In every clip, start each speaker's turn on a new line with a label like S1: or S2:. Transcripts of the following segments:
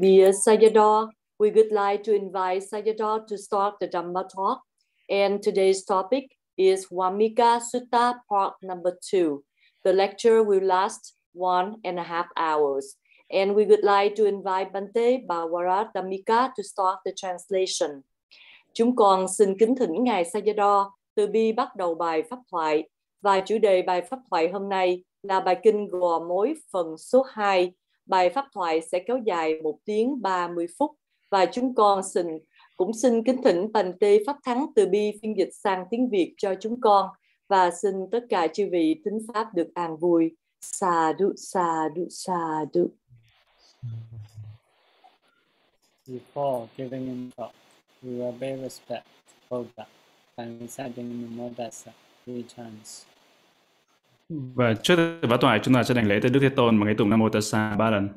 S1: Dear Sayadaw, we would like to invite Sayadaw to start the Dhamma talk. And today's topic is Wamika Sutta part number two. The lecture will last one and a half hours. And we would like to invite Bante Bawara Dhammika to start the translation. Chúng con xin kính thỉnh Ngài Sayadaw từ bi bắt đầu bài pháp thoại. Và chủ đề bài pháp thoại hôm nay là bài kinh gò mối phần số 2. Bài pháp thoại sẽ kéo dài 1 tiếng 30 phút và chúng con xin cũng xin kính thỉnh Bành Tê Pháp Thắng từ bi phiên dịch sang tiếng Việt cho chúng con và xin tất cả chư vị thính pháp được an vui. Sa du sa du sa du.
S2: Before giving him talk, we will pay respect Buddha by reciting Namo Tassa three times.
S3: Và trước pháp thoại chúng ta sẽ đảnh lễ tới Đức Thế Tôn bằng cái tụng Nam Mô Tassa ba lần.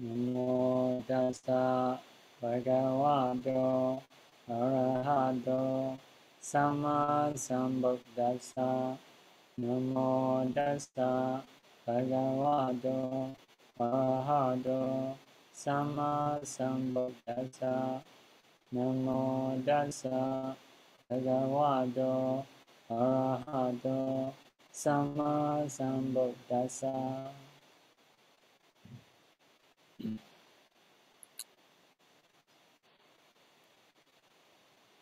S2: Namo Tassa Bhagavato Arahato Sama Sambuddhassa. Namo Tassa Bhagavato Arahato Sama Sambuddhassa. Namo Tassa Bhagavato Arahato Sama Sambuddhasa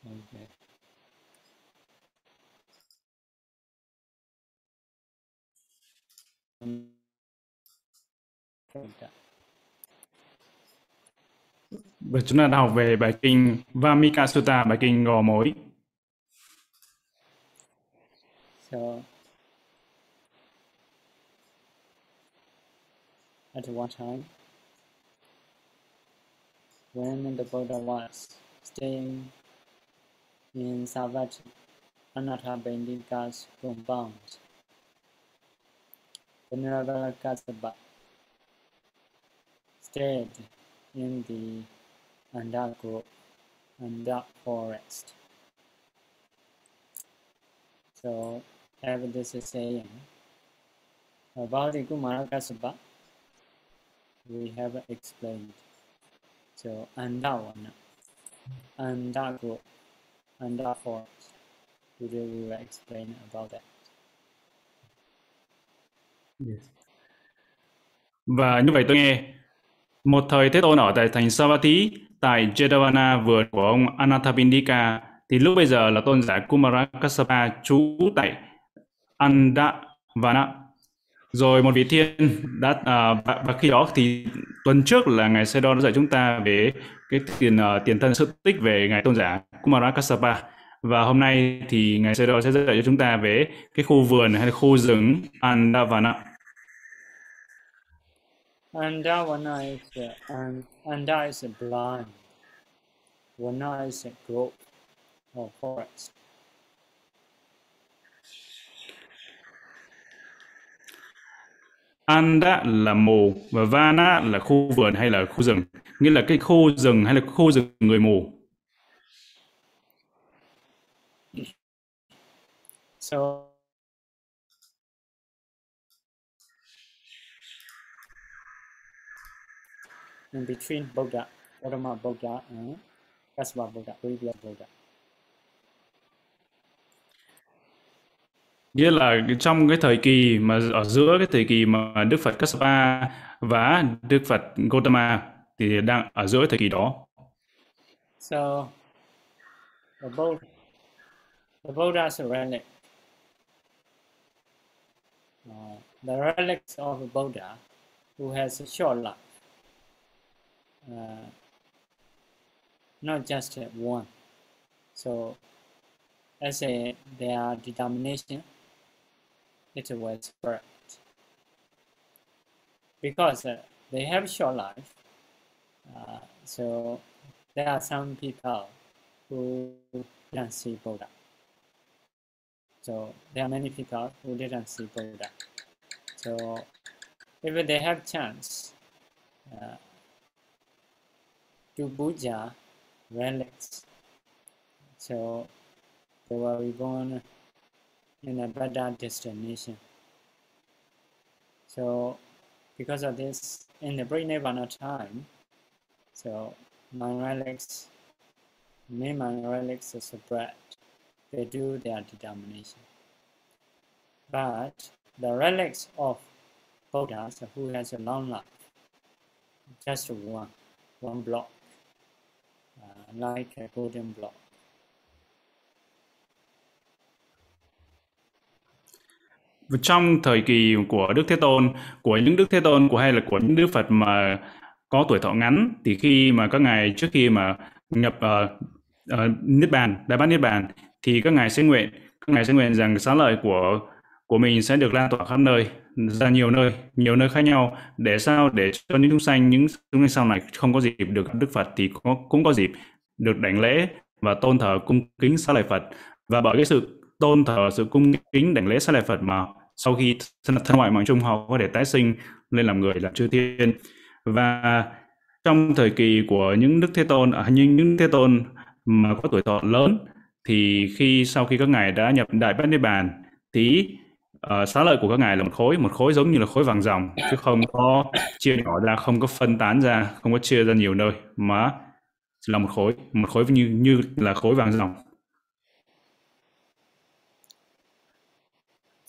S2: Okay.
S3: Và chúng ta đã học về bài kinh Vamika Sutta, bài kinh gò mối.
S2: So, at one time, when the Buddha was staying in Savatthi, Anathapindika's compound, Venerable Kassapa stayed in the Andako Andak forest. So, have this saying about the Kumara we have explained. So, Andavana, Andaku, Anda. Today we will explain about that.
S3: Và như vậy tôi nghe, một thời Thế Tôn ở tại thành Savatthi, tại Jedavana vườn của ông Anathapindika, thì lúc bây giờ là tôn giả Kumara Kassapa trú tại Andavana. Rồi một vị thiên đã à, và, và khi đó thì tuần trước là ngài Sedon đã dạy chúng ta về cái tiền uh, tiền thân sự tích về ngài tôn giả Kumara Kassapa và hôm nay thì ngài Sedon sẽ dạy cho chúng ta về cái khu vườn hay là khu rừng Andavana.
S2: Andavana is uh, and Anda is a blind. Vana is a grove or forest.
S3: Anda là mù và Vana là khu vườn hay là khu rừng, nghĩa là cái khu rừng hay là khu rừng người mù.
S2: So in between Buddha, Gautama Buddha and Kassapa Buddha, previous Buddha.
S3: Nghĩa là trong cái thời kỳ mà ở giữa cái thời kỳ mà Đức Phật Kassapa và Đức Phật Gautama thì đang ở giữa thời kỳ đó.
S2: So the Buddha, the Buddha's relic, uh, the relics of the Buddha who has a short life, uh, not just one. So as a their determination, it was spread. Because uh, they have short life, uh, so there are some people who didn't see Buddha. So there are many people who didn't see Buddha. So if they have chance uh, to puja relics, so they will be born in a better destination. So because of this, in the pre-Nirvana time, so my relics, my relics are spread. They do their determination. But the relics of Buddhas who has a long life, just one, one block, uh, like a golden block.
S3: Trong thời kỳ của Đức Thế Tôn, của những Đức Thế Tôn của hay là của những Đức Phật mà có tuổi thọ ngắn thì khi mà các ngài trước khi mà nhập uh, uh, niết bàn, đại bát niết bàn thì các ngài sẽ nguyện, các ngài sẽ nguyện rằng xá lợi của của mình sẽ được lan tỏa khắp nơi ra nhiều nơi nhiều nơi khác nhau. Để sao? Để cho những chúng sanh những chúng sanh sau này không có dịp được Đức Phật thì có, cũng có dịp được đảnh lễ và tôn thờ cung kính xá lợi Phật. Và bởi cái sự tôn thờ sự cung kính đảnh lễ sát lợi Phật mà sau khi thân ngoại mạng chung họ có thể tái sinh lên làm người làm chư thiên. Và trong thời kỳ của những đức thế tôn à, những những thế tôn mà có tuổi thọ lớn thì khi sau khi các ngài đã nhập đại bát niết bàn thì uh, xá lợi của các ngài là một khối một khối giống như là khối vàng ròng chứ không có chia nhỏ ra không có phân tán ra không có chia ra nhiều nơi mà là một khối một khối như như là khối vàng ròng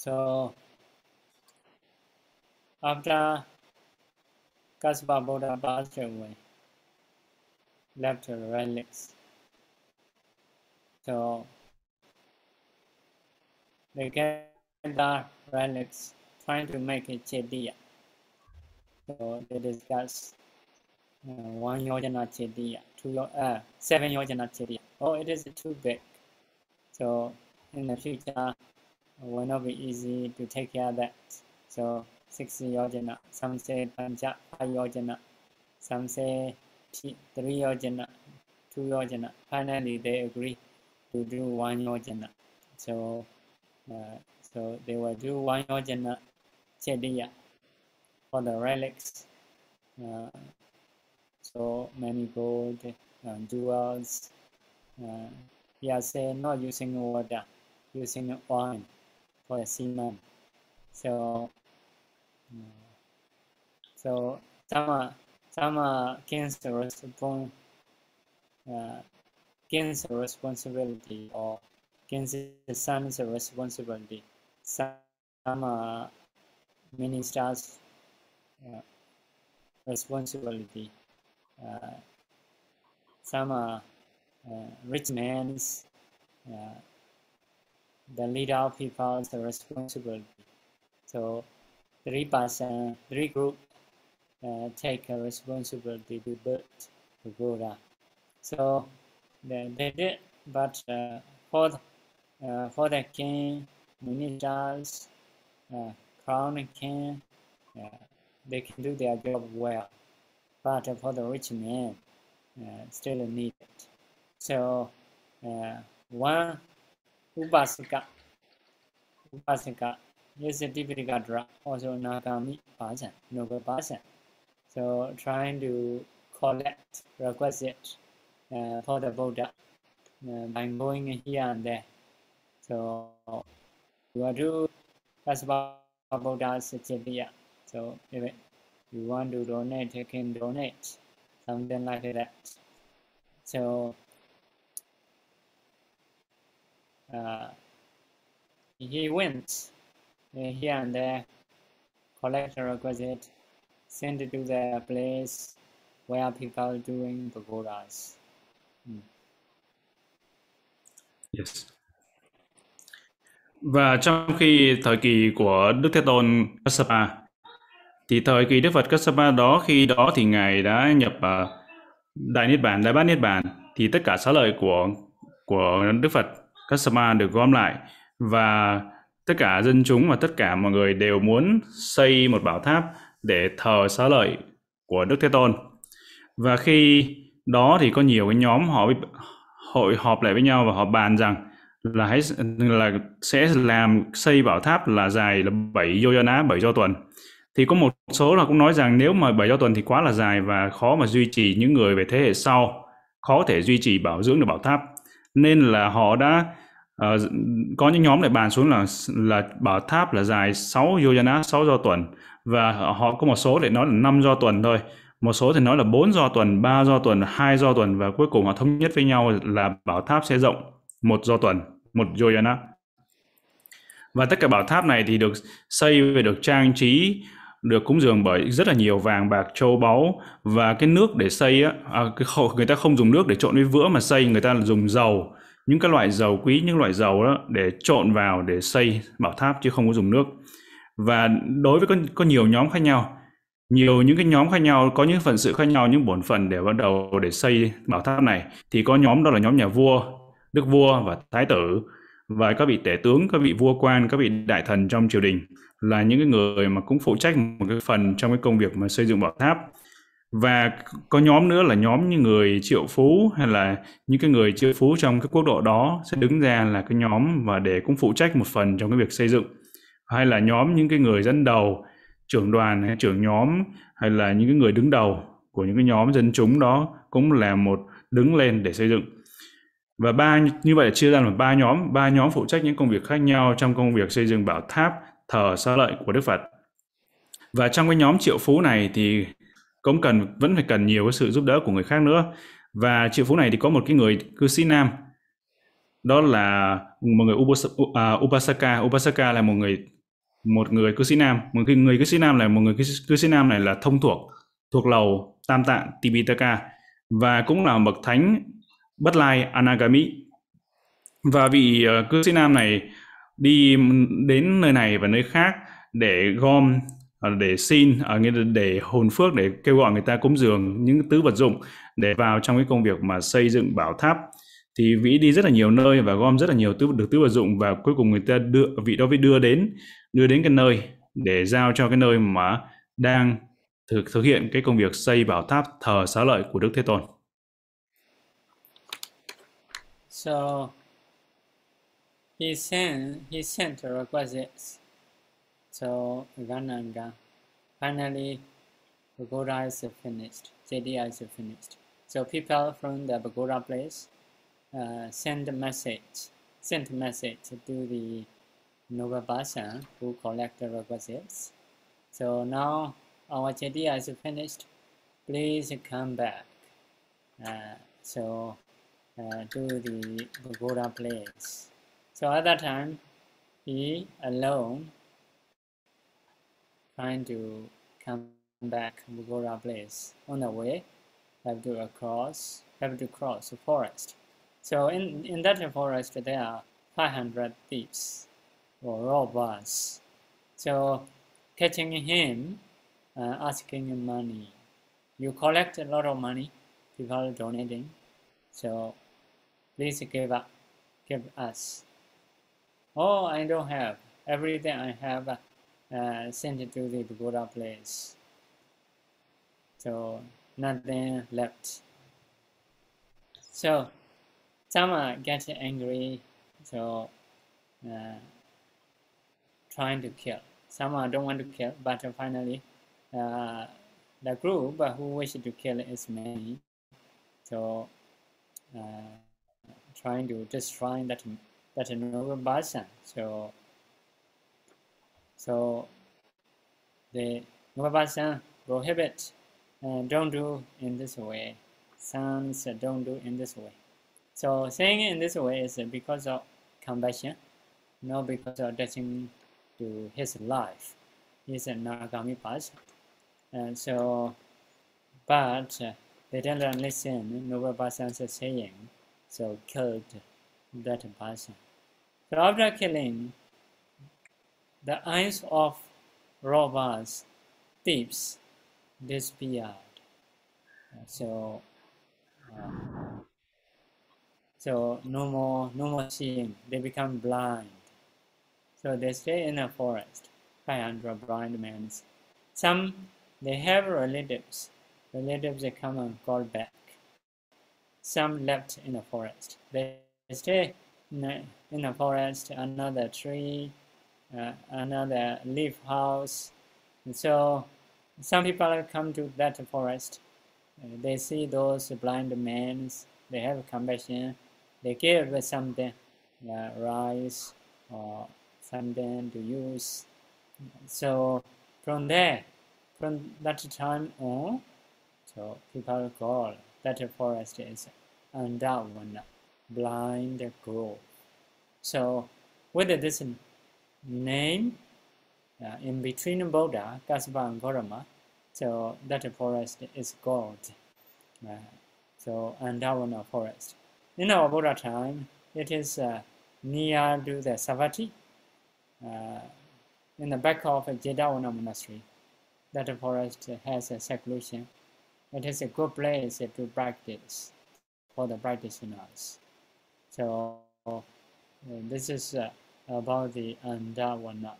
S2: So after Kaspa Buddha passed away, left relics. So they get the relics trying to make it Chediya. So they discuss uh, one yojana Chediya, two uh, seven yojana Chediya. Oh, it is too big. So in the future, will not be easy to take care of that. So six yojana, some say pancha yojana, some say three yojana, two yojana. Finally, they agree to do one yojana. So, uh, so they will do one yojana chediya for the relics. Uh, so many gold, uh, jewels. Uh, yeah, say not using water, using oil for Simon. So, so some some uh, cancer respon ah, uh, cancer responsibility or cancer science responsibility. Some, ministers uh, responsibility. Ah, uh, some uh, rich man's the leader of people the responsibility. So three person, three group uh, take a responsibility to build the Buddha. So they, they did, but uh, for the, uh, for the king, ministers, uh, crown king, uh, they can do their job well. But for the rich man, uh, still needed. So uh, one Upasika. Upasika is a Tipikadra, also Nagami person, noble person. So trying to collect requisite uh, for the Buddha uh, by going here and there. So you are that's about Buddha's Chediya. So if you want to donate, you can donate, something like that. So uh, he went he here and there, collect a requisite, send it to the place where people are doing pagodas. Mm.
S3: Yes. Và trong khi thời kỳ của Đức Thế Tôn Kassapa thì thời kỳ Đức Phật Kassapa đó khi đó thì ngài đã nhập uh, Đại Niết Bàn, Đại Bát Niết Bàn thì tất cả xá lợi của của Đức Phật Kassapa được gom lại và tất cả dân chúng và tất cả mọi người đều muốn xây một bảo tháp để thờ xá lợi của Đức Thế Tôn. Và khi đó thì có nhiều cái nhóm họ hội họp lại với nhau và họ bàn rằng là hãy là sẽ làm xây bảo tháp là dài là 7 yojana 7 do tuần. Thì có một số là cũng nói rằng nếu mà 7 do tuần thì quá là dài và khó mà duy trì những người về thế hệ sau, khó thể duy trì bảo dưỡng được bảo tháp nên là họ đã uh, có những nhóm lại bàn xuống là là bảo tháp là dài 6 yojana 6 do tuần. Và họ có một số để nói là năm do tuần thôi. Một số thì nói là bốn do tuần ba do tuần hai do tuần và cuối cùng họ thống nhất với nhau là bảo tháp sẽ rộng một do tuần một yojana và tất cả bảo tháp này thì được xây và được trang trí được cúng dường bởi rất là nhiều vàng bạc châu báu và cái nước để xây á à, cái người ta không dùng nước để trộn với vữa mà xây người ta dùng dầu những cái loại dầu quý những loại dầu đó để trộn vào để xây bảo tháp chứ không có dùng nước. Và đối với có, có nhiều nhóm khác nhau nhiều những cái nhóm khác nhau có những phần sự khác nhau những bổn phận để bắt đầu để xây bảo tháp này thì có nhóm đó là nhóm nhà vua đức vua và thái tử. Và các vị tể tướng các vị vua quan các vị đại thần trong triều đình là những cái người mà cũng phụ trách một cái phần trong cái công việc mà xây dựng bảo tháp. Và có nhóm nữa là nhóm những người triệu phú hay là những cái người triệu phú trong cái quốc độ đó sẽ đứng ra là cái nhóm và để cũng phụ trách một phần trong cái việc xây dựng. Hay là nhóm những cái người dẫn đầu, trưởng đoàn hay trưởng nhóm, hay là những cái người đứng đầu của những cái nhóm dân chúng đó cũng là một đứng lên để xây dựng. Và ba, như vậy là chia ra là ba nhóm. Ba nhóm phụ trách những công việc khác nhau trong công việc xây dựng bảo tháp thờ xá lợi của Đức Phật. Và trong cái nhóm triệu phú này thì cũng cần vẫn phải cần nhiều cái sự giúp đỡ của người khác nữa. Và triệu phú này thì có một cái người cư sĩ nam. Đó là một người à, Upasaka. Upasaka là một người một người cư sĩ nam. Một người, người cư sĩ nam là một người cư sĩ nam này là thông thuộc thuộc lầu Tam Tạng Tipitaka và cũng là bậc thánh bất lai Anagami. Và vị ờ, cư sĩ nam này đi đến nơi này và nơi khác để gom à, để xin ở nghĩa để hồn phước, để kêu gọi người ta cúng dường những tứ vật dụng để vào trong cái công việc mà xây dựng bảo tháp thì vị đi rất là nhiều nơi và gom rất là nhiều tứ được tứ vật dụng và cuối cùng người ta đưa, vị đó mới đưa đến đưa đến cái nơi để giao cho cái nơi mà đang thực thực hiện cái công việc xây bảo tháp thờ xá lợi của Đức Thế Tôn.
S2: So he sent he sent requisites. So Gananga. Finally Pagoda is finished. JDI is finished. So people from the Pagoda place uh, send a message, sent message to the Novabasa who collect the requisites. So now our JDI is finished. Please come back. Uh, so uh, to the Pagoda place. So at that time, he alone trying to come back Pagoda place. On the way, have to cross, have to cross the forest. So in, in that forest, there are 500 thieves or robbers. So catching him, uh, asking money. You collect a lot of money, people donating. So please give up, give us. Oh, I don't have. Everything I have uh, sent to the Buddha place. So nothing left. So some uh, get angry, so uh, trying to kill. Some don't want to kill, but finally uh, the group who wish to kill is many. So uh, trying to destroy that that noble person. So so the noble person prohibit uh, don't do in this way. Sons don't do in this way. So saying in this way is because of compassion, not because of attaching to his life. He's a Nagami person. And so, but uh, they didn't listen, Noble Basan's saying, so killed that person. So after killing, the eyes of robbers, thieves, disappeared. So, uh, so no more, no more seeing. They become blind. So they stay in a forest, 500 blind men. Some, they have relatives. Relatives they come and call back. Some left in the forest. They stay in the, forest, another tree, uh, another leaf house. And so some people come to that forest. Uh, they see those blind men. They have compassion they give something uh, rice or something to use so from there, from that time on, so people call that forest is Andavana, blind grove. So with this name, uh, in between Buddha, Kasapa and Gautama, so that forest is called uh, so Andavana forest. In our Buddha time, it is uh, near to the Savatthi, uh, in the back of Jetavana monastery. That forest has a seclusion. It is a good place to practice for the practitioners. So uh, this is uh, about the Andavana,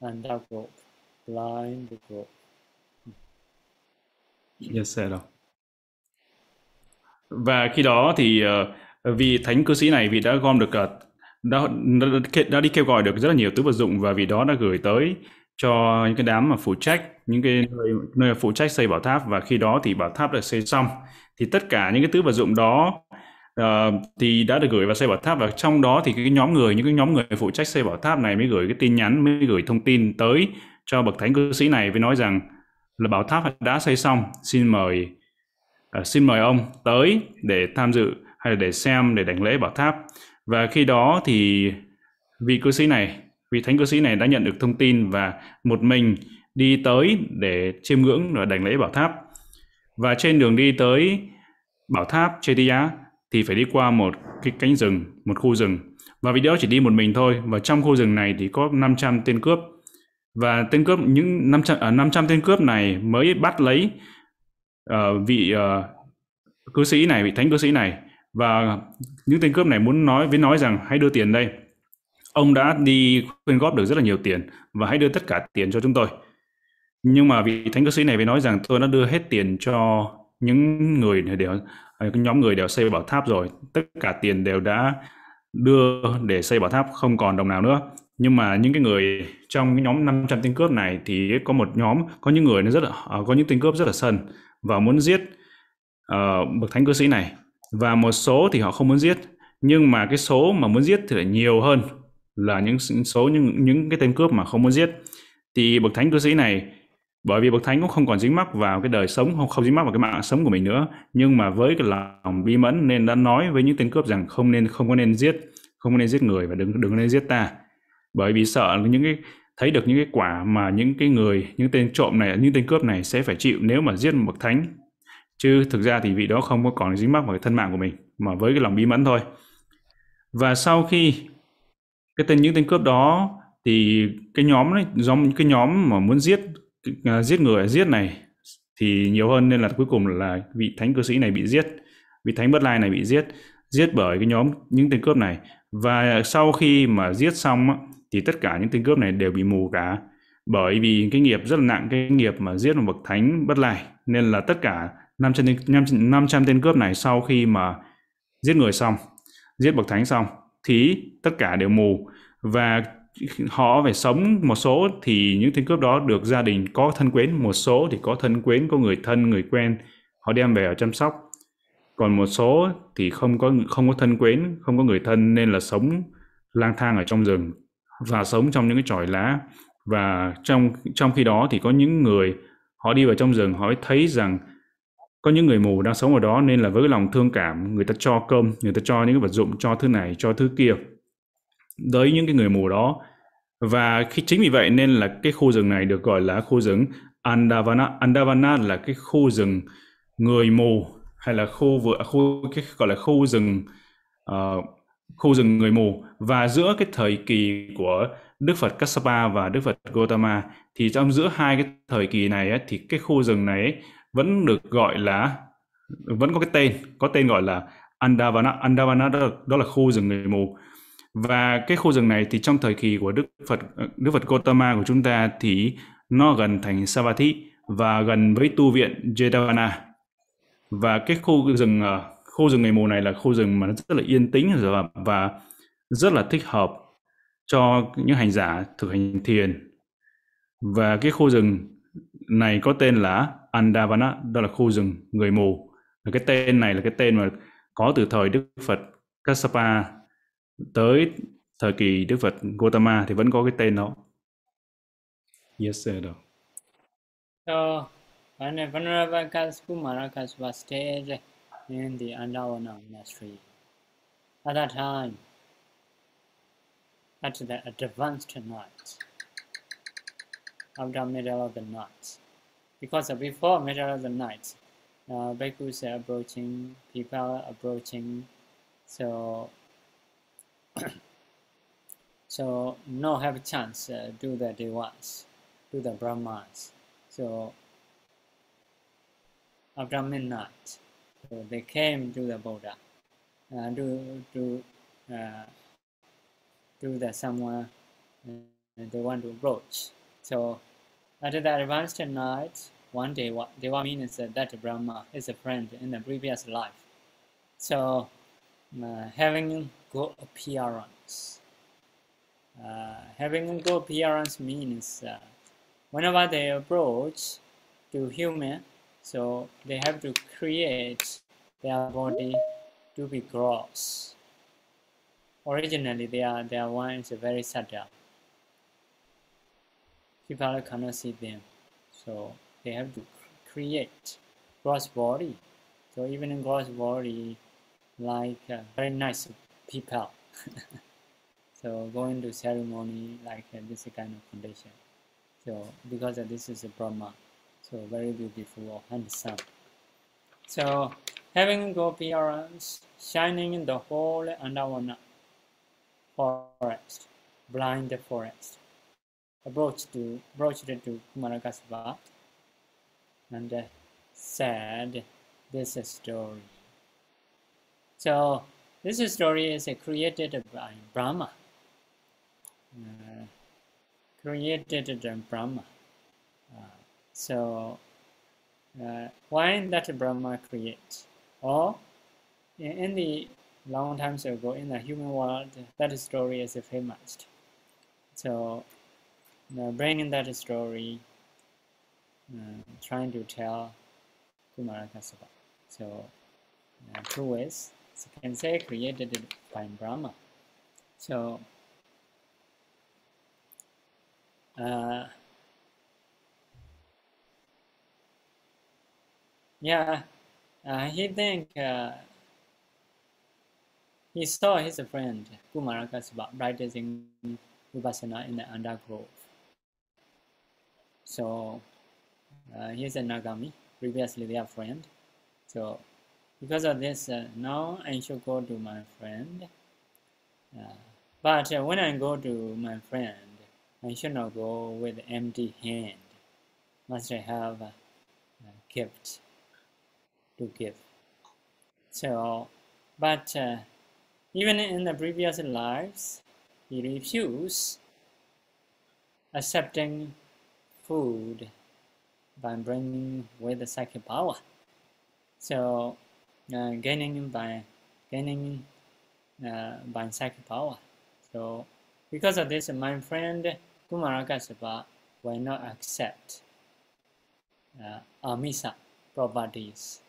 S2: Anda group, blind group.
S3: Yes, sir. Và khi đó thì uh, vị thánh cư sĩ này vị đã gom được uh, đã, đã đã đi kêu gọi được rất là nhiều tứ vật dụng và vì đó đã gửi tới cho những cái đám mà phụ trách những cái nơi, nơi phụ trách xây bảo tháp và khi đó thì bảo tháp được xây xong thì tất cả những cái tứ vật dụng đó uh, thì đã được gửi vào xây bảo tháp và trong đó thì cái nhóm người những cái nhóm người phụ trách xây bảo tháp này mới gửi cái tin nhắn mới gửi thông tin tới cho bậc thánh cư sĩ này với nói rằng là bảo tháp đã xây xong xin mời uh, xin mời ông tới để tham dự hay là để xem để đảnh lễ bảo tháp. Và khi đó thì vị cư sĩ này vị thánh cư sĩ này đã nhận được thông tin và một mình đi tới để chiêm ngưỡng và đảnh lễ bảo tháp. Và trên đường đi tới bảo tháp Chetia thì phải đi qua một cái cánh rừng, một khu rừng. Và vì đó chỉ đi một mình thôi và trong khu rừng này thì có 500 tên cướp. Và tên cướp những 500 à, 500 tên cướp này mới bắt lấy uh, vị uh, cư sĩ này, vị thánh cư sĩ này và những tên cướp này muốn nói với nói rằng hãy đưa tiền đây. Ông đã đi quyên góp được rất là nhiều tiền và hãy đưa tất cả tiền cho chúng tôi. Nhưng mà vị thánh cư sĩ này mới nói rằng tôi đã đưa hết tiền cho những người để Ờ, cái nhóm người đều xây bảo tháp rồi, tất cả tiền đều đã đưa để xây bảo tháp không còn đồng nào nữa. Nhưng mà những cái người trong cái nhóm 500 tên cướp này thì có một nhóm có những người nó rất là ờ, có những tên cướp rất là sân và muốn giết uh, bậc thánh cư sĩ này. Và một số thì họ không muốn giết nhưng mà cái số mà muốn giết thì lại nhiều hơn là những số những những cái tên cướp mà không muốn giết. Thì bậc thánh cư sĩ này bởi vì bậc thánh cũng không còn dính mắc vào cái đời sống, không không dính mắc vào cái mạng sống của mình nữa. Nhưng mà với cái lòng bi mẫn nên đã nói với những tên cướp rằng không nên, không có nên giết, không có nên giết người và đừng đừng nên giết ta. Bởi vì sợ những cái, thấy được những cái quả mà những cái người, những tên trộm này, những tên cướp này sẽ phải chịu nếu mà giết một bậc thánh. Chứ thực ra thì vị đó không có còn dính mắc vào cái thân mạng của mình, mà với cái lòng bí mẫn thôi. Và sau khi cái tên, những tên cướp đó thì cái nhóm đấy do cái nhóm mà muốn giết À, giết người giết này thì nhiều hơn nên là cuối cùng là vị thánh cư sĩ này bị giết vị thánh bất lai này bị giết giết bởi cái nhóm những tên cướp này. Và sau khi mà giết xong thì tất cả những tên cướp này đều bị mù cả bởi vì cái nghiệp rất là nặng cái nghiệp mà giết một bậc thánh bất lai. Nên là tất cả 500 tên, 500 tên cướp này sau khi mà giết người xong, giết bậc thánh xong thì tất cả đều mù. Và họ phải sống một số thì những tên cướp đó được gia đình có thân quyến, một số thì có thân quyến, có người thân, người quen họ đem về ở chăm sóc. Còn một số thì không có không có thân quyến, không có người thân nên là sống lang thang ở trong rừng và sống trong những cái chòi lá và trong trong khi đó thì có những người họ đi vào trong rừng họ thấy rằng có những người mù đang sống ở đó nên là với lòng thương cảm người ta cho cơm người ta cho những cái vật dụng cho thứ này cho thứ kia tới những cái người mù đó. Và khi chính vì vậy nên là cái khu rừng này được gọi là khu rừng Andavana Andavana là cái khu rừng người mù hay là khu vừa khu cái gọi là khu rừng uh, khu rừng người mù. Và giữa cái thời kỳ của Đức Phật Kassapa và Đức Phật Gotama thì trong giữa hai cái thời kỳ này ấy, thì cái khu rừng này ấy, vẫn được gọi là vẫn có cái tên có tên gọi là Andavana Andavana đó là, đó là khu rừng người mù và cái khu rừng này thì trong thời kỳ của Đức Phật Đức Phật Gautama của chúng ta thì nó gần thành Savatthi và gần với tu viện Jetavana và cái khu rừng ờ, khu rừng người mù này là khu rừng mà nó rất là yên tĩnh và, và rất là thích hợp cho những hành giả thực hành thiền. Và cái khu rừng này có tên là Andavana, đó là khu rừng người mù. Và cái tên này là cái tên mà có từ thời Đức Phật Kassapa tới thời kỳ Đức Phật Gautama thì vẫn có cái tên đó. Yes sir. Đó.
S2: So when Venerable Marakas was stayed in the Andavana monastery, at that time, at the advanced night, after middle of the night, because before middle of the night, uh, bhikkhus are approaching, people approaching, so so no have a chance uh, do the devas, do the brahmas. So after midnight, so they came to the Buddha, uh, to to uh, to the somewhere uh, they want to approach. So at the advanced night, one day, what Deva means that, that Brahma is a friend in the previous life. So, uh, having good appearance. Uh, having good appearance means uh, whenever they approach to human, so they have to create their body to be gross. Originally, their, their one is very subtle. People cannot see them. So they have to create gross body. So even in gross body, like uh, very nice people. so going to ceremony like uh, this kind of condition. So because uh, this is a Brahma, so very beautiful or handsome. So having good appearance, shining in the whole Andavana forest, blind forest, approached to approached to Kumarakasapa and uh, said this story. So this story is uh, created by Brahma. Uh, created by Brahma. Uh, so uh, why that Brahma create? Or in the long times ago in the human world, that story is famous. So bringing that story uh, trying to tell Kumara Kassapa. So, uh, two ways. So can say created by Brahma. So, uh, yeah, uh, he think uh, he saw his friend Kumara Kassapa practicing Vipassana in the undergrowth. So uh, he's a Nagami. Previously, they are friend. So because of this, uh, now I should go to my friend. Uh, but uh, when I go to my friend, I should not go with empty hand. Must I have a, a gift to give. So, but uh, even in the previous lives, he refused accepting food by bringing with the psychic power. So uh, gaining by gaining by psychic power. So because of this, my friend Kumarakasapa will not accept uh, Amisa properties.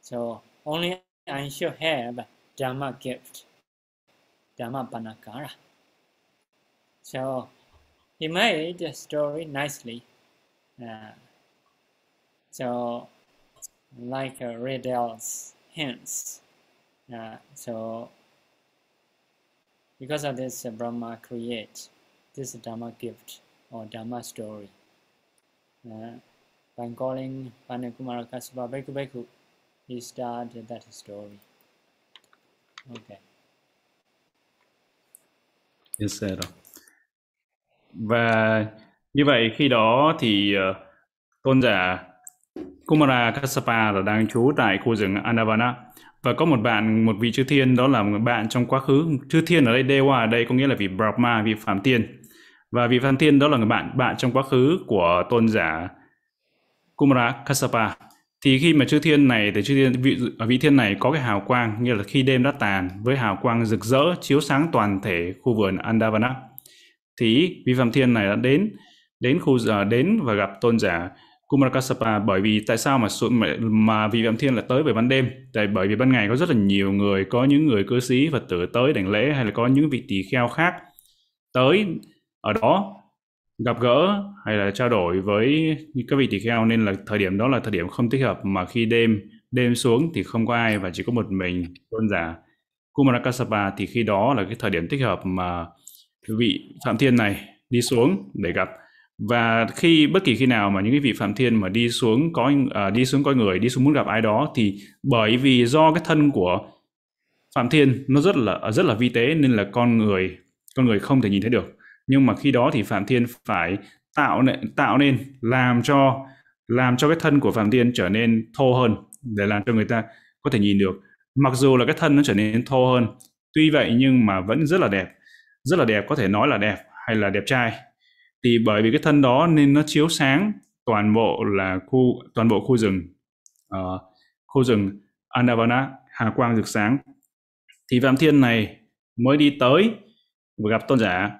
S2: So only I should have Dharma gift, Dharma Panakara. So he made the story nicely. Uh, so like uh, hints. Uh, so because of this, uh, Brahma creates this Dharma gift or Dharma story. Uh, by calling Panakumara Kasapa Bhikkhu Bhikkhu, he started that story. Okay.
S3: Yes, sir. Và như vậy khi đó thì uh, tôn giả Kumara Kassapa là đang trú tại khu rừng Andavana và có một bạn, một vị chư thiên, đó là một bạn trong quá khứ. Chư thiên ở đây Dewa ở đây có nghĩa là vị Brahma, vị phạm tiên. Và vị phạm tiên đó là người bạn bạn trong quá khứ của tôn giả Kumara Kassapa thì khi mà chư thiên này, thì chư thiên, vị vị thiên này có cái hào quang như là khi đêm đã tàn, với hào quang rực rỡ, chiếu sáng toàn thể khu vườn Andavana thì vị phạm thiên này đã đến đến khu giờ đến và gặp tôn giả Kumarakasapa bởi vì tại sao mà mà vị Phạm Thiên là tới về ban đêm? Tại bởi vì ban ngày có rất là nhiều người, có những người cư sĩ Phật tử tới đảnh lễ hay là có những vị tỳ kheo khác tới. Ở đó gặp gỡ hay là trao đổi với các vị tỳ kheo nên là thời điểm đó là thời điểm không thích hợp mà khi đêm đêm xuống thì không có ai và chỉ có một mình tôn giả Kumarakasapa thì khi đó là cái thời điểm thích hợp mà vị Phạm Thiên này đi xuống để gặp và khi bất kỳ khi nào mà những cái vị phạm thiên mà đi xuống có à, đi xuống coi người đi xuống muốn gặp ai đó thì bởi vì do cái thân của phạm thiên nó rất là rất là vi tế nên là con người con người không thể nhìn thấy được. Nhưng mà khi đó thì phạm thiên phải tạo nên tạo nên làm cho làm cho cái thân của phạm thiên trở nên thô hơn để làm cho người ta có thể nhìn được. Mặc dù là cái thân nó trở nên thô hơn tuy vậy nhưng mà vẫn rất là đẹp. Rất là đẹp có thể nói là đẹp hay là đẹp trai thì bởi vì cái thân đó nên nó chiếu sáng toàn bộ là khu toàn bộ khu rừng. Uh, khu rừng Andavana hà quang rực sáng. Thì Phạm Thiên này mới đi tới và gặp tôn giả.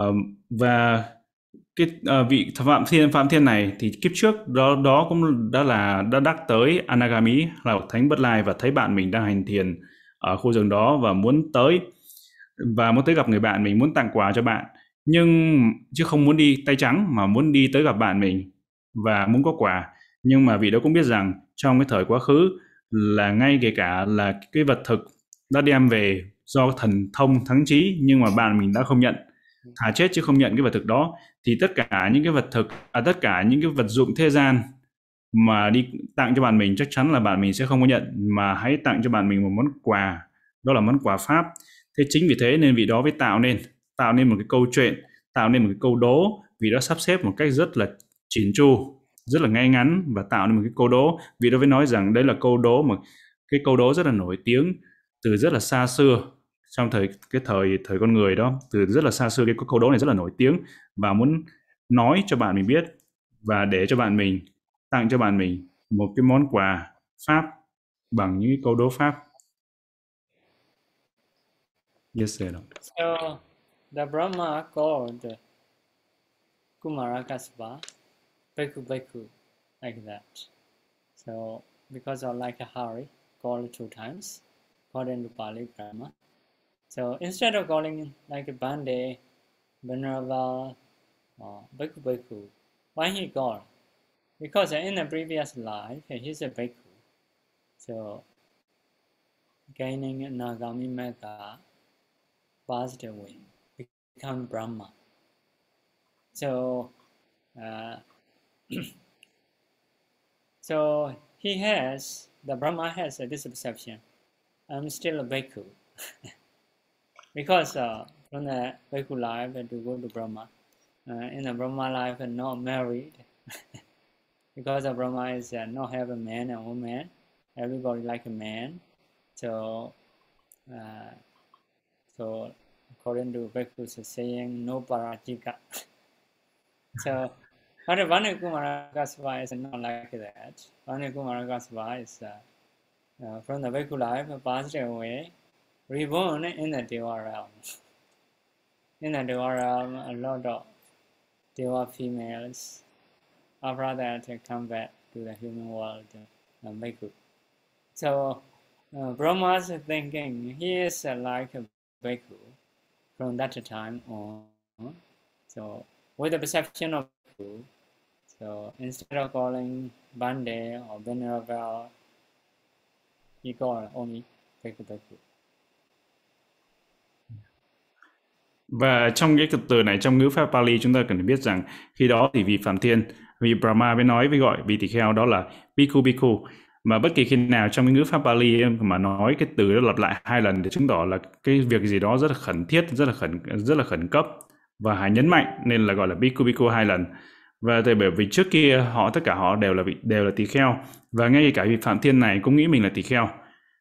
S3: Uh, và cái uh, vị Phạm Thiên Phạm Thiên này thì kiếp trước đó đó cũng đã là đã đắc tới Anagami là thánh bất lai và thấy bạn mình đang hành thiền ở khu rừng đó và muốn tới và muốn tới gặp người bạn mình muốn tặng quà cho bạn nhưng chứ không muốn đi tay trắng mà muốn đi tới gặp bạn mình và muốn có quà. Nhưng mà vị đó cũng biết rằng trong cái thời quá khứ là ngay kể cả là cái vật thực đã đem về do thần thông thắng trí nhưng mà bạn mình đã không nhận. Thả chết chứ không nhận cái vật thực đó. Thì tất cả những cái vật thực à, tất cả những cái vật dụng thế gian mà đi tặng cho bạn mình chắc chắn là bạn mình sẽ không có nhận. Mà hãy tặng cho bạn mình một món quà. Đó là món quà pháp. Thế chính vì thế nên vị đó mới tạo nên tạo nên một cái câu chuyện, tạo nên một cái câu đố, vì đã sắp xếp một cách rất là chỉn chu, rất là ngay ngắn và tạo nên một cái câu đố vì đó mới nói rằng đây là câu đố mà, cái câu đố rất là nổi tiếng từ rất là xa xưa, trong thời, cái thời thời con người đó, từ rất là xa xưa cái câu đố này rất là nổi tiếng và muốn nói cho bạn mình biết và để cho bạn mình, tặng cho bạn mình một cái món quà pháp bằng những câu đố pháp yes, sir.
S2: So the Brahma called Kumarakasva Beku Beku like that. So because of like a Hari called two times according to Pali Brahma. So instead of calling like a Bande, Venerable, or Beku Beku, why he called? Because in the previous life he's a Beku. So gaining Nagami Mega passed away become Brahma. So, uh, so he has, the Brahma has this perception, I'm still a bhikkhu. because uh, from the bhikkhu life to go to Brahma, uh, in the Brahma life and not married, because the Brahma is uh, not have a man and woman, everybody like a man, so uh, so according to Bhikkhu's saying, no parajika. so, but Vanakumarakasva is not like that. Vanakumarakasva is uh, uh, from the Bhikkhu life passed away, reborn in the Deva realm. In the Deva realm, a lot of Deva females, after that, come back to the human world, uh, Bhikkhu. So, uh, Brahma's thinking, he is uh, like a Bhikkhu from that time on. So with the perception of you, so instead of calling Bande or Venerable, you call only Beku Beku.
S3: Và trong cái từ này trong ngữ pháp Pali chúng ta cần phải biết rằng khi đó thì vị Phạm Thiên, vị Brahma mới nói với gọi vị tỳ kheo đó là Bhikkhu Bhikkhu mà bất kỳ khi nào trong cái ngữ pháp Bali mà nói cái từ đó lặp lại hai lần để chứng tỏ là cái việc gì đó rất là khẩn thiết, rất là khẩn, rất là khẩn cấp và hãy nhấn mạnh nên là gọi là biku biku hai lần. Và tại bởi vì trước kia họ, tất cả họ đều là vị, đều là tỳ kheo và ngay cả vị phạm thiên này cũng nghĩ mình là tỳ kheo.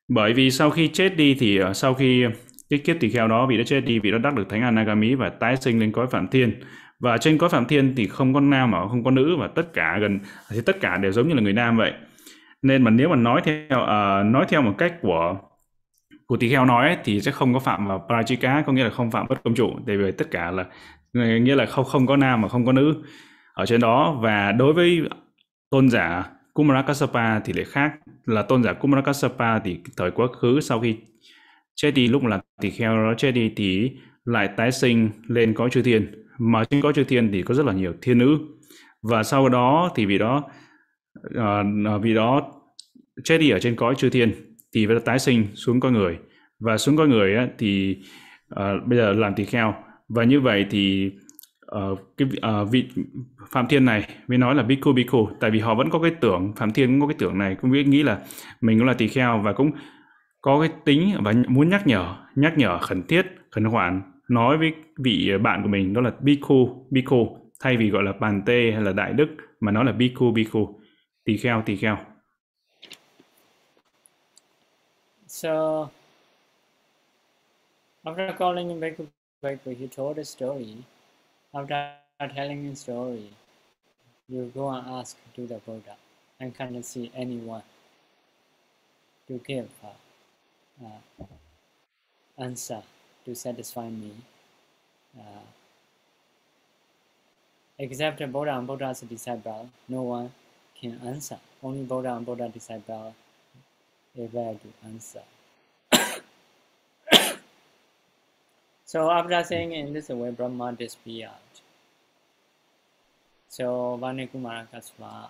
S3: Bởi vì sau khi chết đi thì ờ, sau khi cái kiếp tỳ kheo đó, vị đã chết đi, vị đã đắc được thánh anagami và tái sinh lên cõi phạm thiên. Và trên cõi phạm thiên thì không có nam mà không có nữ và tất cả gần, thì tất cả đều giống như là người nam vậy nên mà nếu mà nói theo uh, nói theo một cách của của tỳ kheo nói ấy, thì sẽ không có phạm vào prajika có nghĩa là không phạm bất công chủ. Tại vì tất cả là nghĩa là không không có nam mà không có nữ ở trên đó. Và đối với tôn giả Kumarakasapa thì lại khác. Là tôn giả Kumarakasapa thì thời quá khứ sau khi chết đi lúc là tỳ kheo đó chết đi thì lại tái sinh lên cõi chư thiên. Mà trên cõi chư thiên thì có rất là nhiều thiên nữ. Và sau đó thì vì đó uh, đó chết đi ở trên cõi chư thiên thì phải tái sinh xuống con người. Và xuống con người á, thì uh, bây giờ làm tỳ kheo. Và như vậy thì uh, cái uh, vị phạm thiên này mới nói là bhikkhu bhikkhu tại vì họ vẫn có cái tưởng phạm thiên cũng có cái tưởng này cũng nghĩ là mình cũng là tỳ kheo và cũng có cái tính và muốn nhắc nhở nhắc nhở khẩn thiết khẩn khoản nói với vị bạn của mình đó là bhikkhu bhikkhu thay vì gọi là bàn tê hay là đại đức mà nó là bhikkhu bhikkhu
S2: So after calling him back, back he told a story. After telling a story, you go and ask to the Buddha and can't see anyone to give uh, uh, answer to satisfy me. Uh, except the Buddha and Buddha's disciple, no one can answer. Only Buddha and Buddha disciple able to answer. so after saying in this way, Brahma disappeared. So Vanikumara Kasva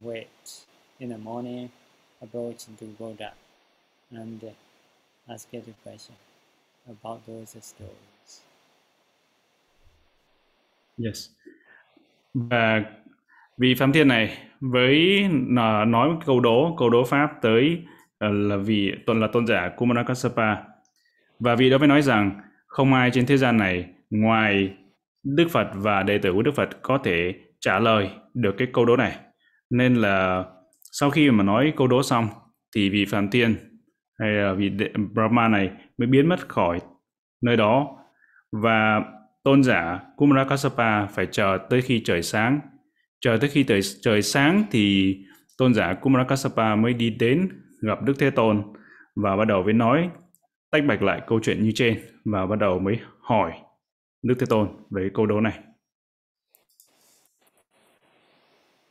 S2: wait in the morning, approached to Buddha and asked a question about those stories.
S3: Yes. Và vị Phạm Thiên này với nói câu đố, câu đố pháp tới ờ, là vị tôn là tôn giả Kumara Kassapa và vị đó mới nói rằng không ai trên thế gian này ngoài Đức Phật và đệ tử của Đức Phật có thể trả lời được cái câu đố này. Nên là sau khi mà nói câu đố xong thì vị Phạm Thiên hay là vị Brahma này mới biến mất khỏi nơi đó. Và tôn giả Kumara Kassapa phải chờ tới khi trời sáng chờ tới khi trời, trời sáng thì tôn giả Kumarakasapa mới đi đến gặp Đức Thế Tôn và bắt đầu với nói tách bạch lại câu chuyện như trên và bắt đầu mới hỏi Đức Thế Tôn về câu đố này.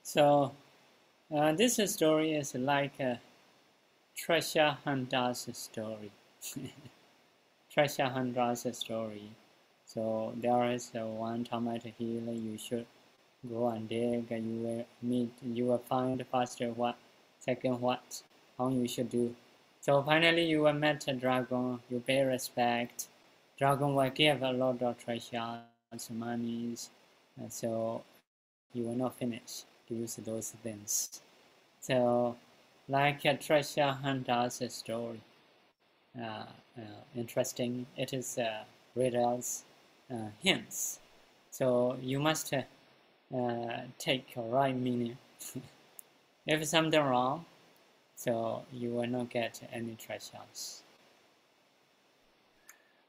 S2: So uh, this story is like a treasure hunter's story. treasure hunter's story. So there is a one tomato hill you should go and dig. You will meet. You will find faster what, second what, how you should do. So finally you will meet a dragon, you pay respect. Dragon will give a lot of treasures, monies, and so you will not finish to use those things. So like a treasure hunter's story. Uh, uh, interesting. It is uh, riddles, uh, hints. So you must uh, take a right meaning. if something wrong, so you will not get any treasures.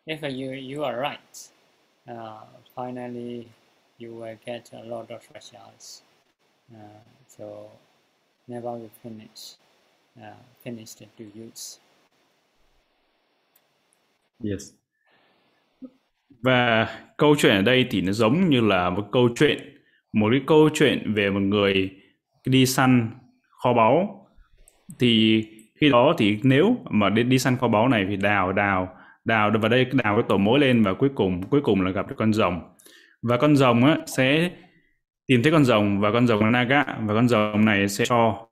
S2: If you, you are right, uh, finally you will get a lot of treasures. Uh, so never will finish, uh, finished to use.
S3: Yes. Và câu chuyện ở đây thì nó giống như là một câu chuyện, một cái câu chuyện về một người đi săn kho báu. Thì khi đó thì nếu mà đi, đi săn kho báu này thì đào đào đào vào đây đào cái tổ mối lên và cuối cùng cuối cùng là gặp được con rồng. Và con rồng á sẽ tìm thấy con rồng và con rồng là naga. Và con rồng này sẽ cho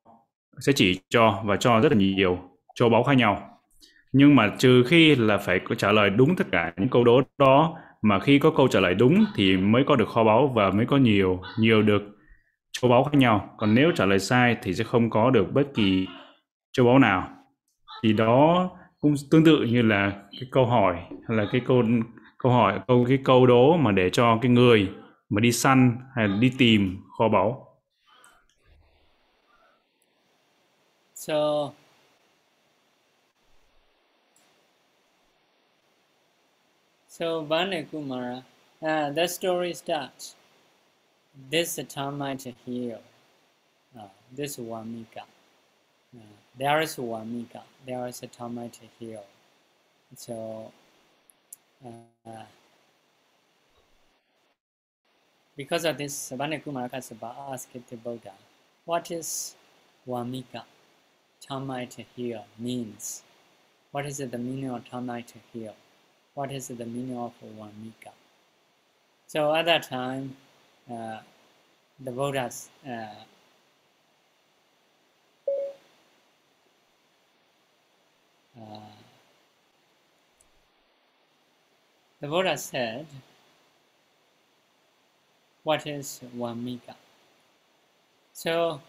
S3: sẽ chỉ cho và cho rất là nhiều châu báu khác nhau. Nhưng mà trừ khi là phải có trả lời đúng tất cả những câu đố đó mà khi có câu trả lời đúng thì mới có được kho báu và mới có nhiều nhiều được châu báu khác nhau. Còn nếu trả lời sai thì sẽ không có được bất kỳ châu báu nào. Thì đó cũng tương tự như là cái câu hỏi hay là cái câu câu hỏi, câu, cái câu đố mà để cho cái người mà đi săn hay là đi tìm kho báu.
S2: So So Vanakumara, uh, that story starts. This termite here, uh, this Wamika. Uh, there is Wamika, there is a termite here. So, uh, because of this, Vanakumarakasapa asked the Buddha, what is Wamika? Termite here means. What is the meaning of termite here? What is the meaning of Wamika? So at that time, uh, the Buddhas uh, uh, the Buddha said, what is Vamika? So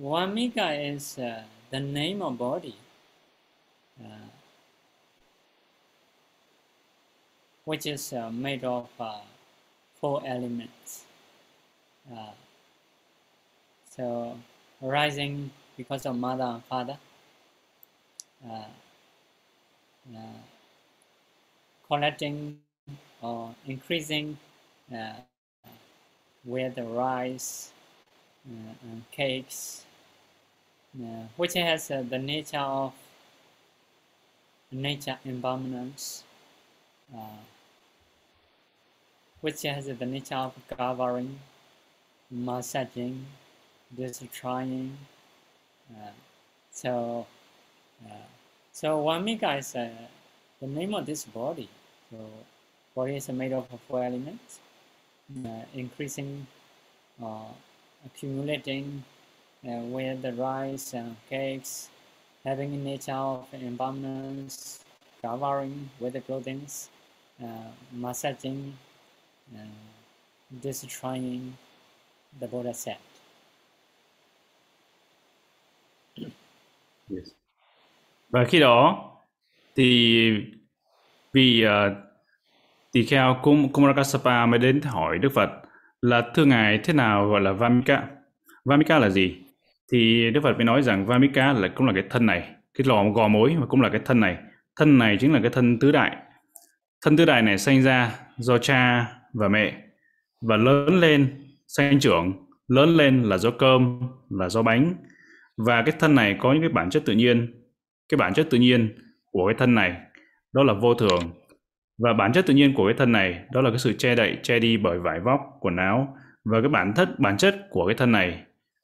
S2: Vamika is uh, the name of body uh, which is uh, made of uh, four elements. Uh, so arising because of mother and father, uh, uh, collecting or increasing uh, with the rice and cakes, which has the nature of nature impermanence. Uh, which has the nature of covering, massaging, destroying. Uh, so, uh, so Vamika is uh, the name of this body. So, body is made of four elements, uh, increasing, uh, accumulating uh, with the rice and cakes, having a nature of impermanence, covering with the clothing, Uh, massaging, uh, destroying the Buddha set.
S3: Yes. Và khi đó thì vì uh, tỳ kheo Kum, Kumarakasapa mới đến hỏi Đức Phật là thưa ngài thế nào gọi là Vamika? Vamika là gì? Thì Đức Phật mới nói rằng Vamika là cũng là cái thân này, cái lò gò mối mà cũng là cái thân này. Thân này chính là cái thân tứ đại. Thân tứ đại này sinh ra do cha và mẹ và lớn lên sanh trưởng. Lớn lên là do cơm là do bánh. Và cái thân này có những cái bản chất tự nhiên. Cái bản chất tự nhiên của cái thân này đó là vô thường. Và bản chất tự nhiên của cái thân này đó là cái sự che đậy che đi bởi vải vóc quần áo. Và cái bản thất, bản chất của cái thân này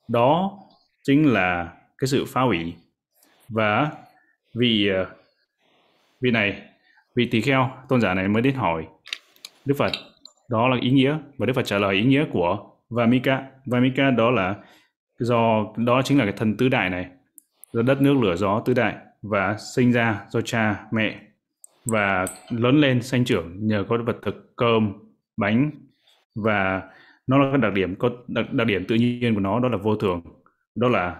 S3: đó chính là cái sự phá hủy. Và vì ờ, vì vị này vị tỳ kheo tôn giả này mới đến hỏi. Đức phật đó là ý nghĩa và Đức Phật trả lời ý nghĩa của Vamika. Vamika đó là do đó chính là cái thân tứ đại này, do đất nước lửa gió tứ đại và sinh ra do cha mẹ. Và lớn lên sanh trưởng nhờ có vật thực cơm bánh. Và nó là cái đặc điểm có đặc, đặc điểm tự nhiên của nó đó là vô thường. Đó là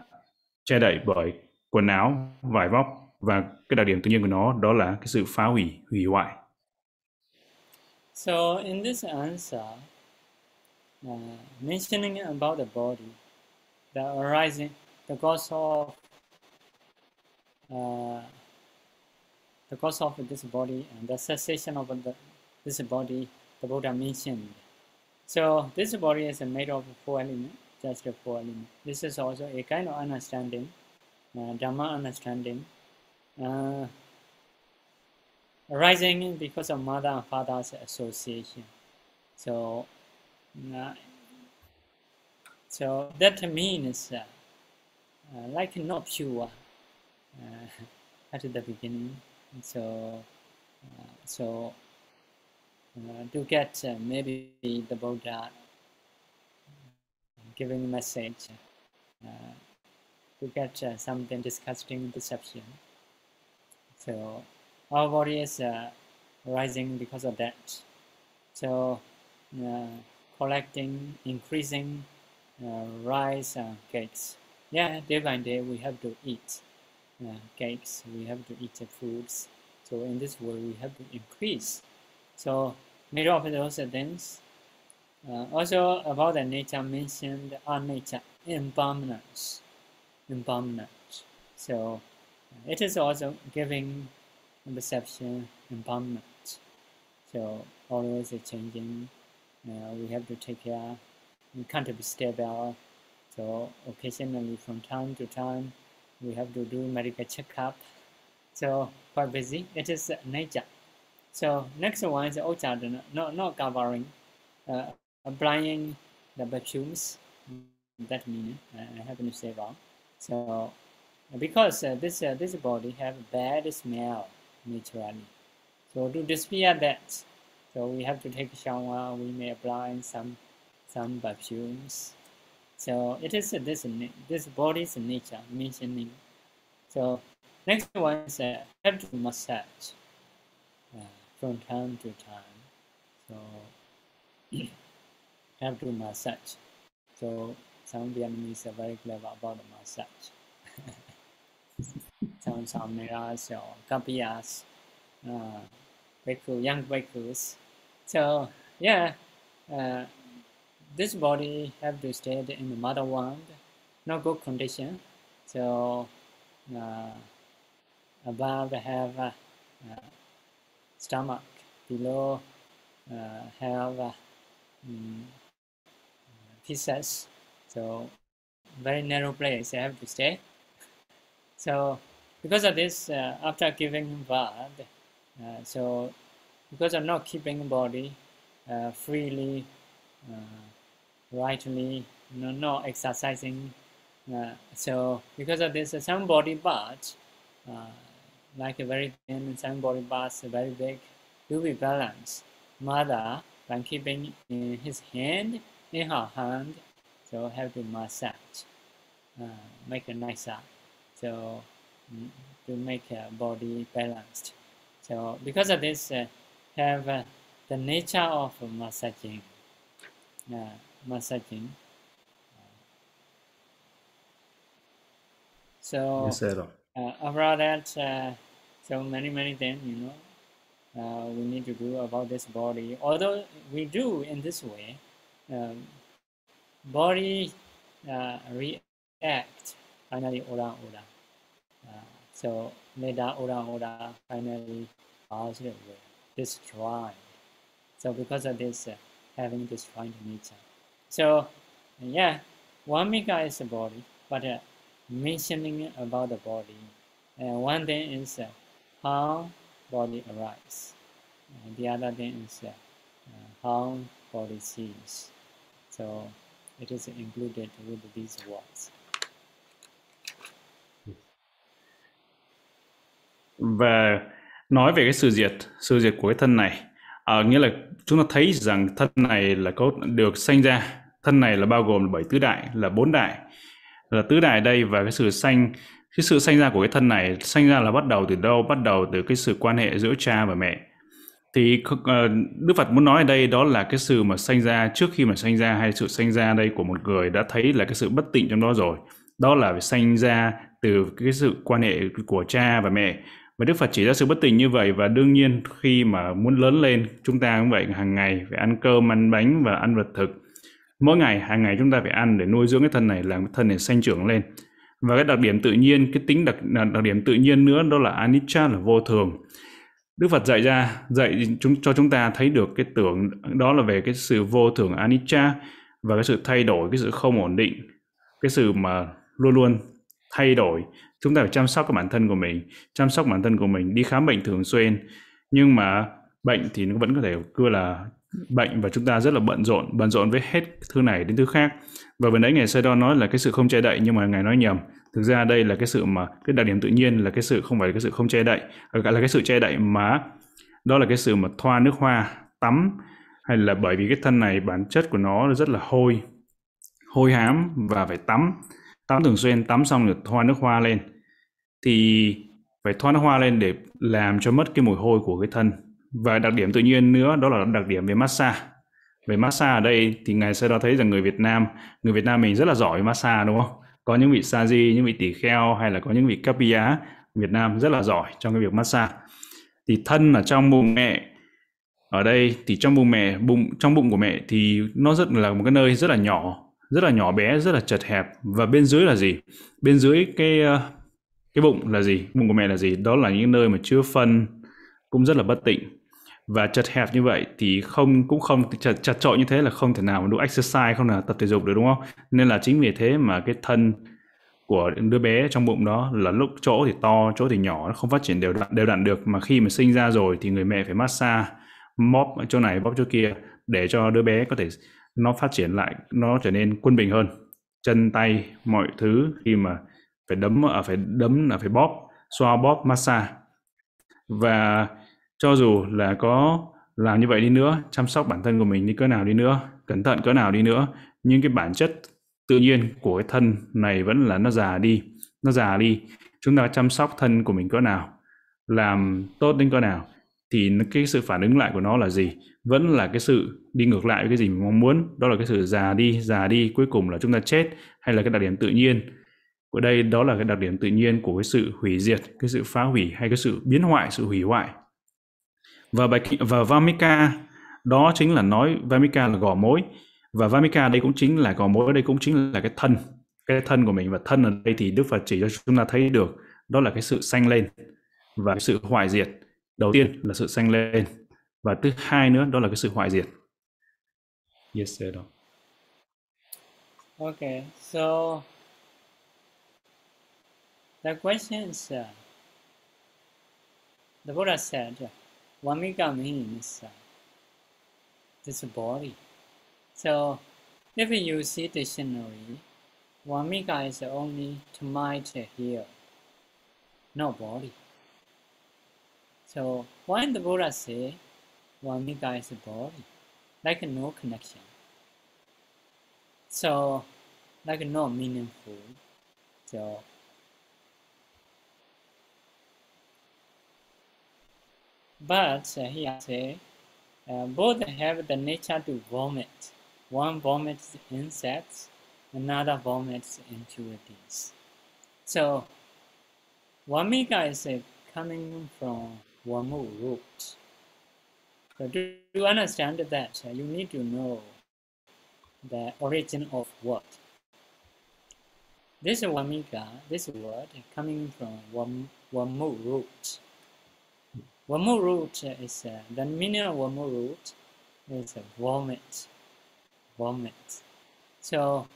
S3: che đậy bởi quần áo vải vóc và cái đặc điểm tự nhiên của nó đó là cái sự phá hủy hủy hoại
S2: So in this answer, uh, mentioning about the body, the arising, the cause of uh, the cause of this body and the cessation of the, this body, the Buddha mentioned. So this body is made of four elements, just four elements. This is also a kind of understanding, uh, Dhamma understanding. Uh, arising because of mother and father's association. So, uh, so that means uh, uh, like not pure uh, at the beginning. So, uh, so to get maybe the Buddha giving message to get something disgusting deception. So our body is uh, rising because of that. So uh, collecting, increasing uh, rice and cakes. Yeah, day by day we have to eat uh, cakes, we have to eat foods. So in this way we have to increase. So made of those things. Uh, also about the nature mentioned our nature, impermanence. Impermanence. So it is also giving perception impermanent. So always changing. Uh, we have to take care. We can't be stable. So occasionally, from time to time, we have to do medical checkup. So quite busy. It is nature. So next one is Ochadana, not not covering, uh, applying the perfumes. That meaning I happen to say wrong. So because uh, this uh, this body have bad smell naturally. So to disappear that, so we have to take shower. We may apply some some perfumes. So it is this this body's nature mentioning. So next one is uh, have to massage uh, from time to time. So have to massage. So some Vietnamese are very clever about the massage. Samiras or Kapiyas, uh, bhikkhu, young bhikkhus. So yeah, uh, this body have to stay in the mother womb, no good condition. So uh, above have uh, stomach, below uh, have uh, um, pieces. So very narrow place I have to stay. So because of this, uh, after giving birth, uh, so because of not keeping body uh, freely, uh, rightly, know, not exercising, uh, so because of this, some body parts, like a very thin, some body parts very big, will be balanced. Mother, by keeping in his hand, in her hand, so have to massage, uh, make a nicer, so mm, to make a body balanced. So because of this, uh, have uh, the nature of massaging, uh, massaging. So
S3: Yes,
S2: uh, that, uh, so many many things you know uh, we need to do about this body. Although we do in this way, um, body uh, react finally ora ora. Uh, so later ora ora finally positive destroyed. So because of this, uh, having destroyed nature. So yeah, one mega is the body, but uh, mentioning about the body, uh, one thing is uh, how body arises. The other thing is uh, how body sees. So it is included with these words.
S3: Và nói về cái sự diệt, sự diệt của cái thân này, à, nghĩa là chúng ta thấy rằng thân này là có được sanh ra, thân này là bao gồm bảy tứ đại, là bốn đại, là tứ đại đây và cái sự sanh cái sự sanh ra của cái thân này sanh ra là bắt đầu từ đâu? Bắt đầu từ cái sự quan hệ giữa cha và mẹ. Thì ờ, Đức Phật muốn nói ở đây đó là cái sự mà sanh ra trước khi mà sanh ra hay sự sanh ra đây của một người đã thấy là cái sự bất tịnh trong đó rồi. Đó là sanh ra từ cái sự quan hệ của cha và mẹ và Đức Phật chỉ ra sự bất tỉnh như vậy và đương nhiên khi mà muốn lớn lên, chúng ta cũng vậy, hàng ngày phải ăn cơm, ăn bánh và ăn vật thực. Mỗi ngày, hàng ngày chúng ta phải ăn để nuôi dưỡng cái thân này, làm cái thân này sanh trưởng lên. Và cái đặc điểm tự nhiên, cái tính đặc đặc điểm tự nhiên nữa đó là anicca, là vô thường. Đức Phật dạy ra, dạy chúng, cho chúng ta thấy được cái tưởng đó là về cái sự vô thường anicca và cái sự thay đổi, cái sự không ổn định, cái sự mà luôn luôn thay đổi chúng ta phải chăm sóc cái bản thân của mình, chăm sóc bản thân của mình, đi khám bệnh thường xuyên. Nhưng mà bệnh thì nó vẫn có thể cứ là bệnh và chúng ta rất là bận rộn bận rộn với hết thứ này đến thứ khác. Và vừa nãy ngài Sơ nói là cái sự không che đậy, nhưng mà ngài nói nhầm. Thực ra đây là cái sự mà, cái đặc điểm tự nhiên là cái sự không phải là cái sự không che đậy à, gọi là cái sự che đậy mà đó là cái sự mà thoa nước hoa, tắm, hay là bởi vì cái thân này bản chất của nó rất là hôi hôi hám và phải tắm tắm thường xuyên tắm xong rồi thoa nước hoa lên. Thì phải thoa nước hoa lên để làm cho mất cái mùi hôi của cái thân. Và đặc điểm tự nhiên nữa đó là đặc điểm về massage. Về massage ở đây thì ngài sẽ đó thấy rằng người Việt Nam, người Việt Nam mình rất là giỏi massage, đúng không? Có những vị sa di, những vị tỷ kheo hay là có những vị capia Việt Nam rất là giỏi trong cái việc massage. Thì thân ở trong bụng mẹ, ở đây thì trong bụng mẹ, bụng, trong bụng của mẹ thì nó rất là một cái nơi rất là nhỏ rất là nhỏ bé, rất là chật hẹp. Và bên dưới là gì? Bên dưới cái ờ, cái bụng là gì? Bụng của mẹ là gì? Đó là những nơi mà chứa phân, cũng rất là bất tịnh. Và chật hẹp như vậy thì không, cũng không chặt chặt trội như thế là không thể nào mà đủ exercise, không là tập thể dục được, đúng không? Nên là chính vì thế mà cái thân của đứa bé trong bụng đó là lúc chỗ thì to, chỗ thì nhỏ, nó không phát triển đều đặn đều đặn được. Mà khi mà sinh ra rồi thì người mẹ phải massage móp chỗ này bóp chỗ kia để cho đứa bé có thể nó phát triển lại, nó trở nên quân bình hơn. Chân tay, mọi thứ khi mà phải đấm ở phải đấm là phải bóp, xoa bóp, massage. Và cho dù là có làm như vậy đi nữa, chăm sóc bản thân của mình đi cỡ nào đi nữa, cẩn thận cỡ nào đi nữa, nhưng cái bản chất tự nhiên của cái thân này vẫn là nó già đi, nó già đi. Chúng ta chăm sóc thân của mình cỡ nào, làm tốt đến cỡ nào thì cái sự phản ứng lại của nó là gì? Vẫn là cái sự đi ngược lại với cái gì mình mong muốn. Đó là cái sự già đi già đi, cuối cùng là chúng ta chết, hay là cái đặc điểm tự nhiên? Của đây đó là cái đặc điểm tự nhiên của cái sự hủy diệt, cái sự phá hủy, hay cái sự biến hoại, sự hủy hoại. Và bài và Vamika, đó chính là nói, Vamika là gò mối. Và Vamika đây cũng chính là, gò mối đây cũng chính là cái thân cái thân của mình. Và thân ở đây thì Đức Phật chỉ cho chúng ta thấy được, đó là cái sự sanh lên và cái sự hoại diệt đầu tiên là sự sanh lên và thứ hai nữa đó là cái sự hoại diệt. Yes sir đó.
S2: Okay so the question is uh, the Buddha said Vamika means uh, this body. So if you see dictionary Vamika is only to mind here no body. So why the Buddha say Vamika is a body? Like no connection. So like no meaningful. So but uh, he say uh, both have the nature to vomit. One vomits insects, another vomits impurities. So Vamika is uh, coming from one more root. But to understand that, you need to know the origin of what. This Vamika, this word coming from one more root. More root is uh, the meaning of more root is uh, vomit, vomit. So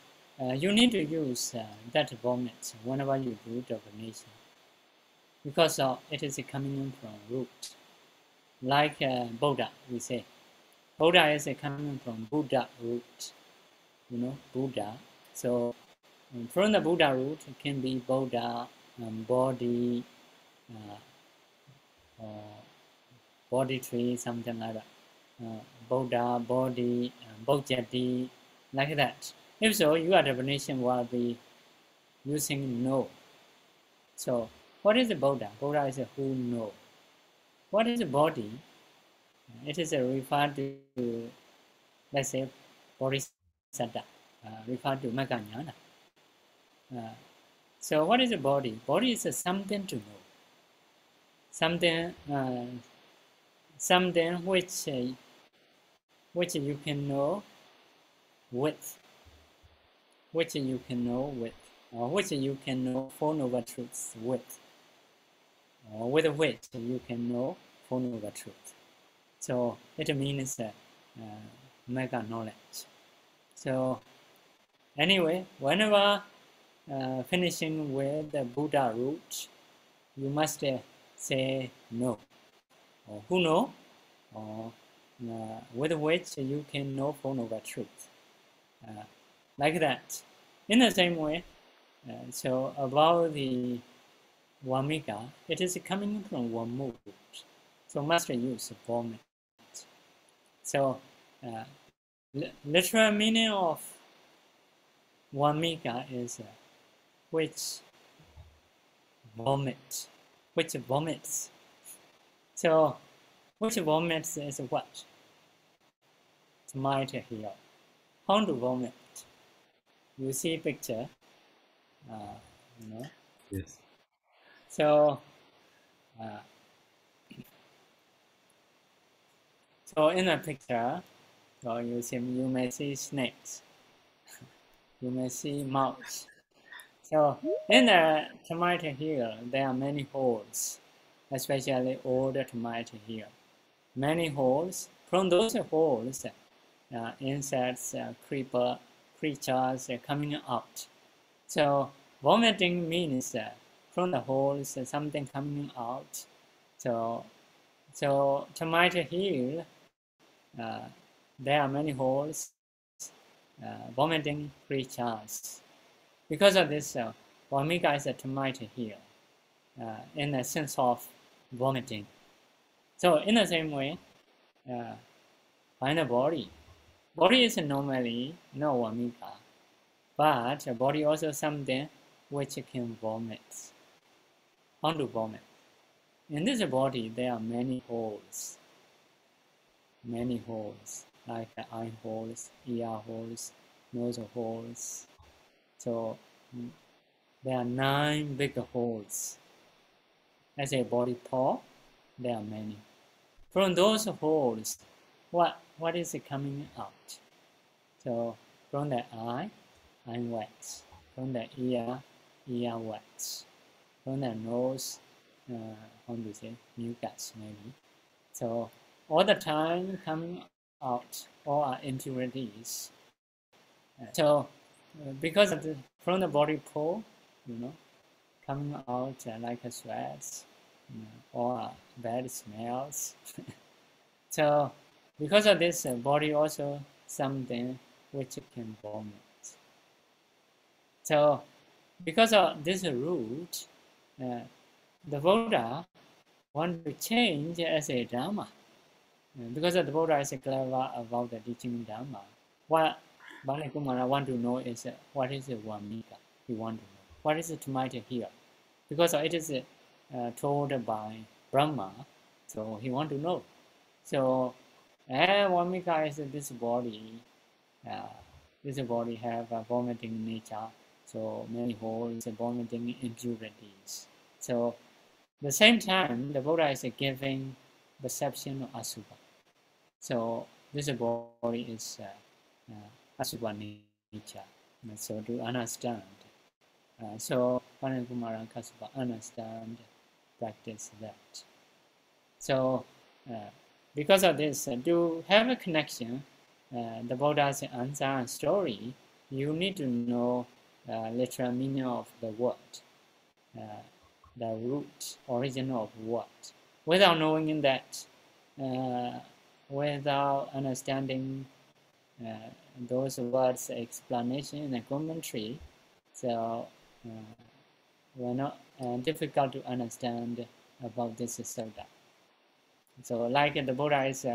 S2: uh, you need to use uh, that vomit whenever you do the divination because uh, it is coming from root. Like uh, Buddha, we say. Buddha is coming from Buddha root. You know, Buddha. So um, from the Buddha root, it can be Buddha, um, body, uh, body tree, something like that. Uh, Buddha, body, uh, like that. If so, your definition will be using no. So what is a Buddha? Buddha is a who know. What is a body? It is a referred to, let's say, Bodhisattva, uh, referred to Maganyana. Uh, so what is a body? Body is a something to know. Something, uh, something which, uh, which you can know with, which you can know with, or which you can know for over truths with or with which you can know the truth. So it means uh, uh, mega knowledge. So anyway, whenever uh, finishing with the Buddha root, you must uh, say no, or who know, or uh, with which you can know the truth. Uh, like that. In the same way, so about the Vamika, it is coming from one mood. So master use vomit. So uh, literal meaning of Vamika is uh, which vomit, which vomits. So which vomits is what? It's might here. How to vomit? You see picture, uh, you know.
S3: Yes.
S2: So, uh, so in the picture, so you see, you may see snakes, you may see mouse. So in the tomato here, there are many holes, especially older tomato here. Many holes. From those holes, uh, insects, uh, creeper, creatures are coming out. So vomiting means uh, from the holes, something coming out. So, so tomato here, uh, there are many holes, uh, vomiting creatures. Because of this, uh, is a tomato here, uh, in the sense of vomiting. So in the same way, uh, find a body. Body is normally no Vamika, but body also something which can vomit. How to vomit? In this body, there are many holes. Many holes, like eye holes, ear holes, nose holes. So mm, there are nine big holes. As a body paw, there are many. From those holes, what what is coming out? So from the eye, eye wax. From the ear, ear wax. From the nose, uh, how do you mucus maybe. So all the time coming out, all are impurities. Uh, so uh, because of the, from the body pore, you know, coming out uh, like a sweat, you know, or bad smells. so because of this, uh, body also something which can vomit. So because of this root, uh, the Buddha want to change as a Dharma. Uh, because the Buddha is clever about the teaching Dharma. What Bali Kumara want to know is uh, what is the Vamika? He want to know. What is the might here? Because it is uh, told by Brahma, so he want to know. So, uh, Vamika is this body. Uh, this body have a vomiting nature, so many holes, vomiting impurities. So, at the same time, the Buddha is giving perception of asubha. So, this body is uh, uh, asubha nature. So, to understand. Uh, so, Panakumara Kasapa understand, practice that. So, uh, because of this, uh, to have a connection, uh, the Buddha's answer and story, you need to know uh, literal meaning of the word, uh, the root, origin of word. Without knowing that, uh, without understanding uh, those words explanation and commentary, so uh, we're not difficult to understand about this subject. So like the Buddha is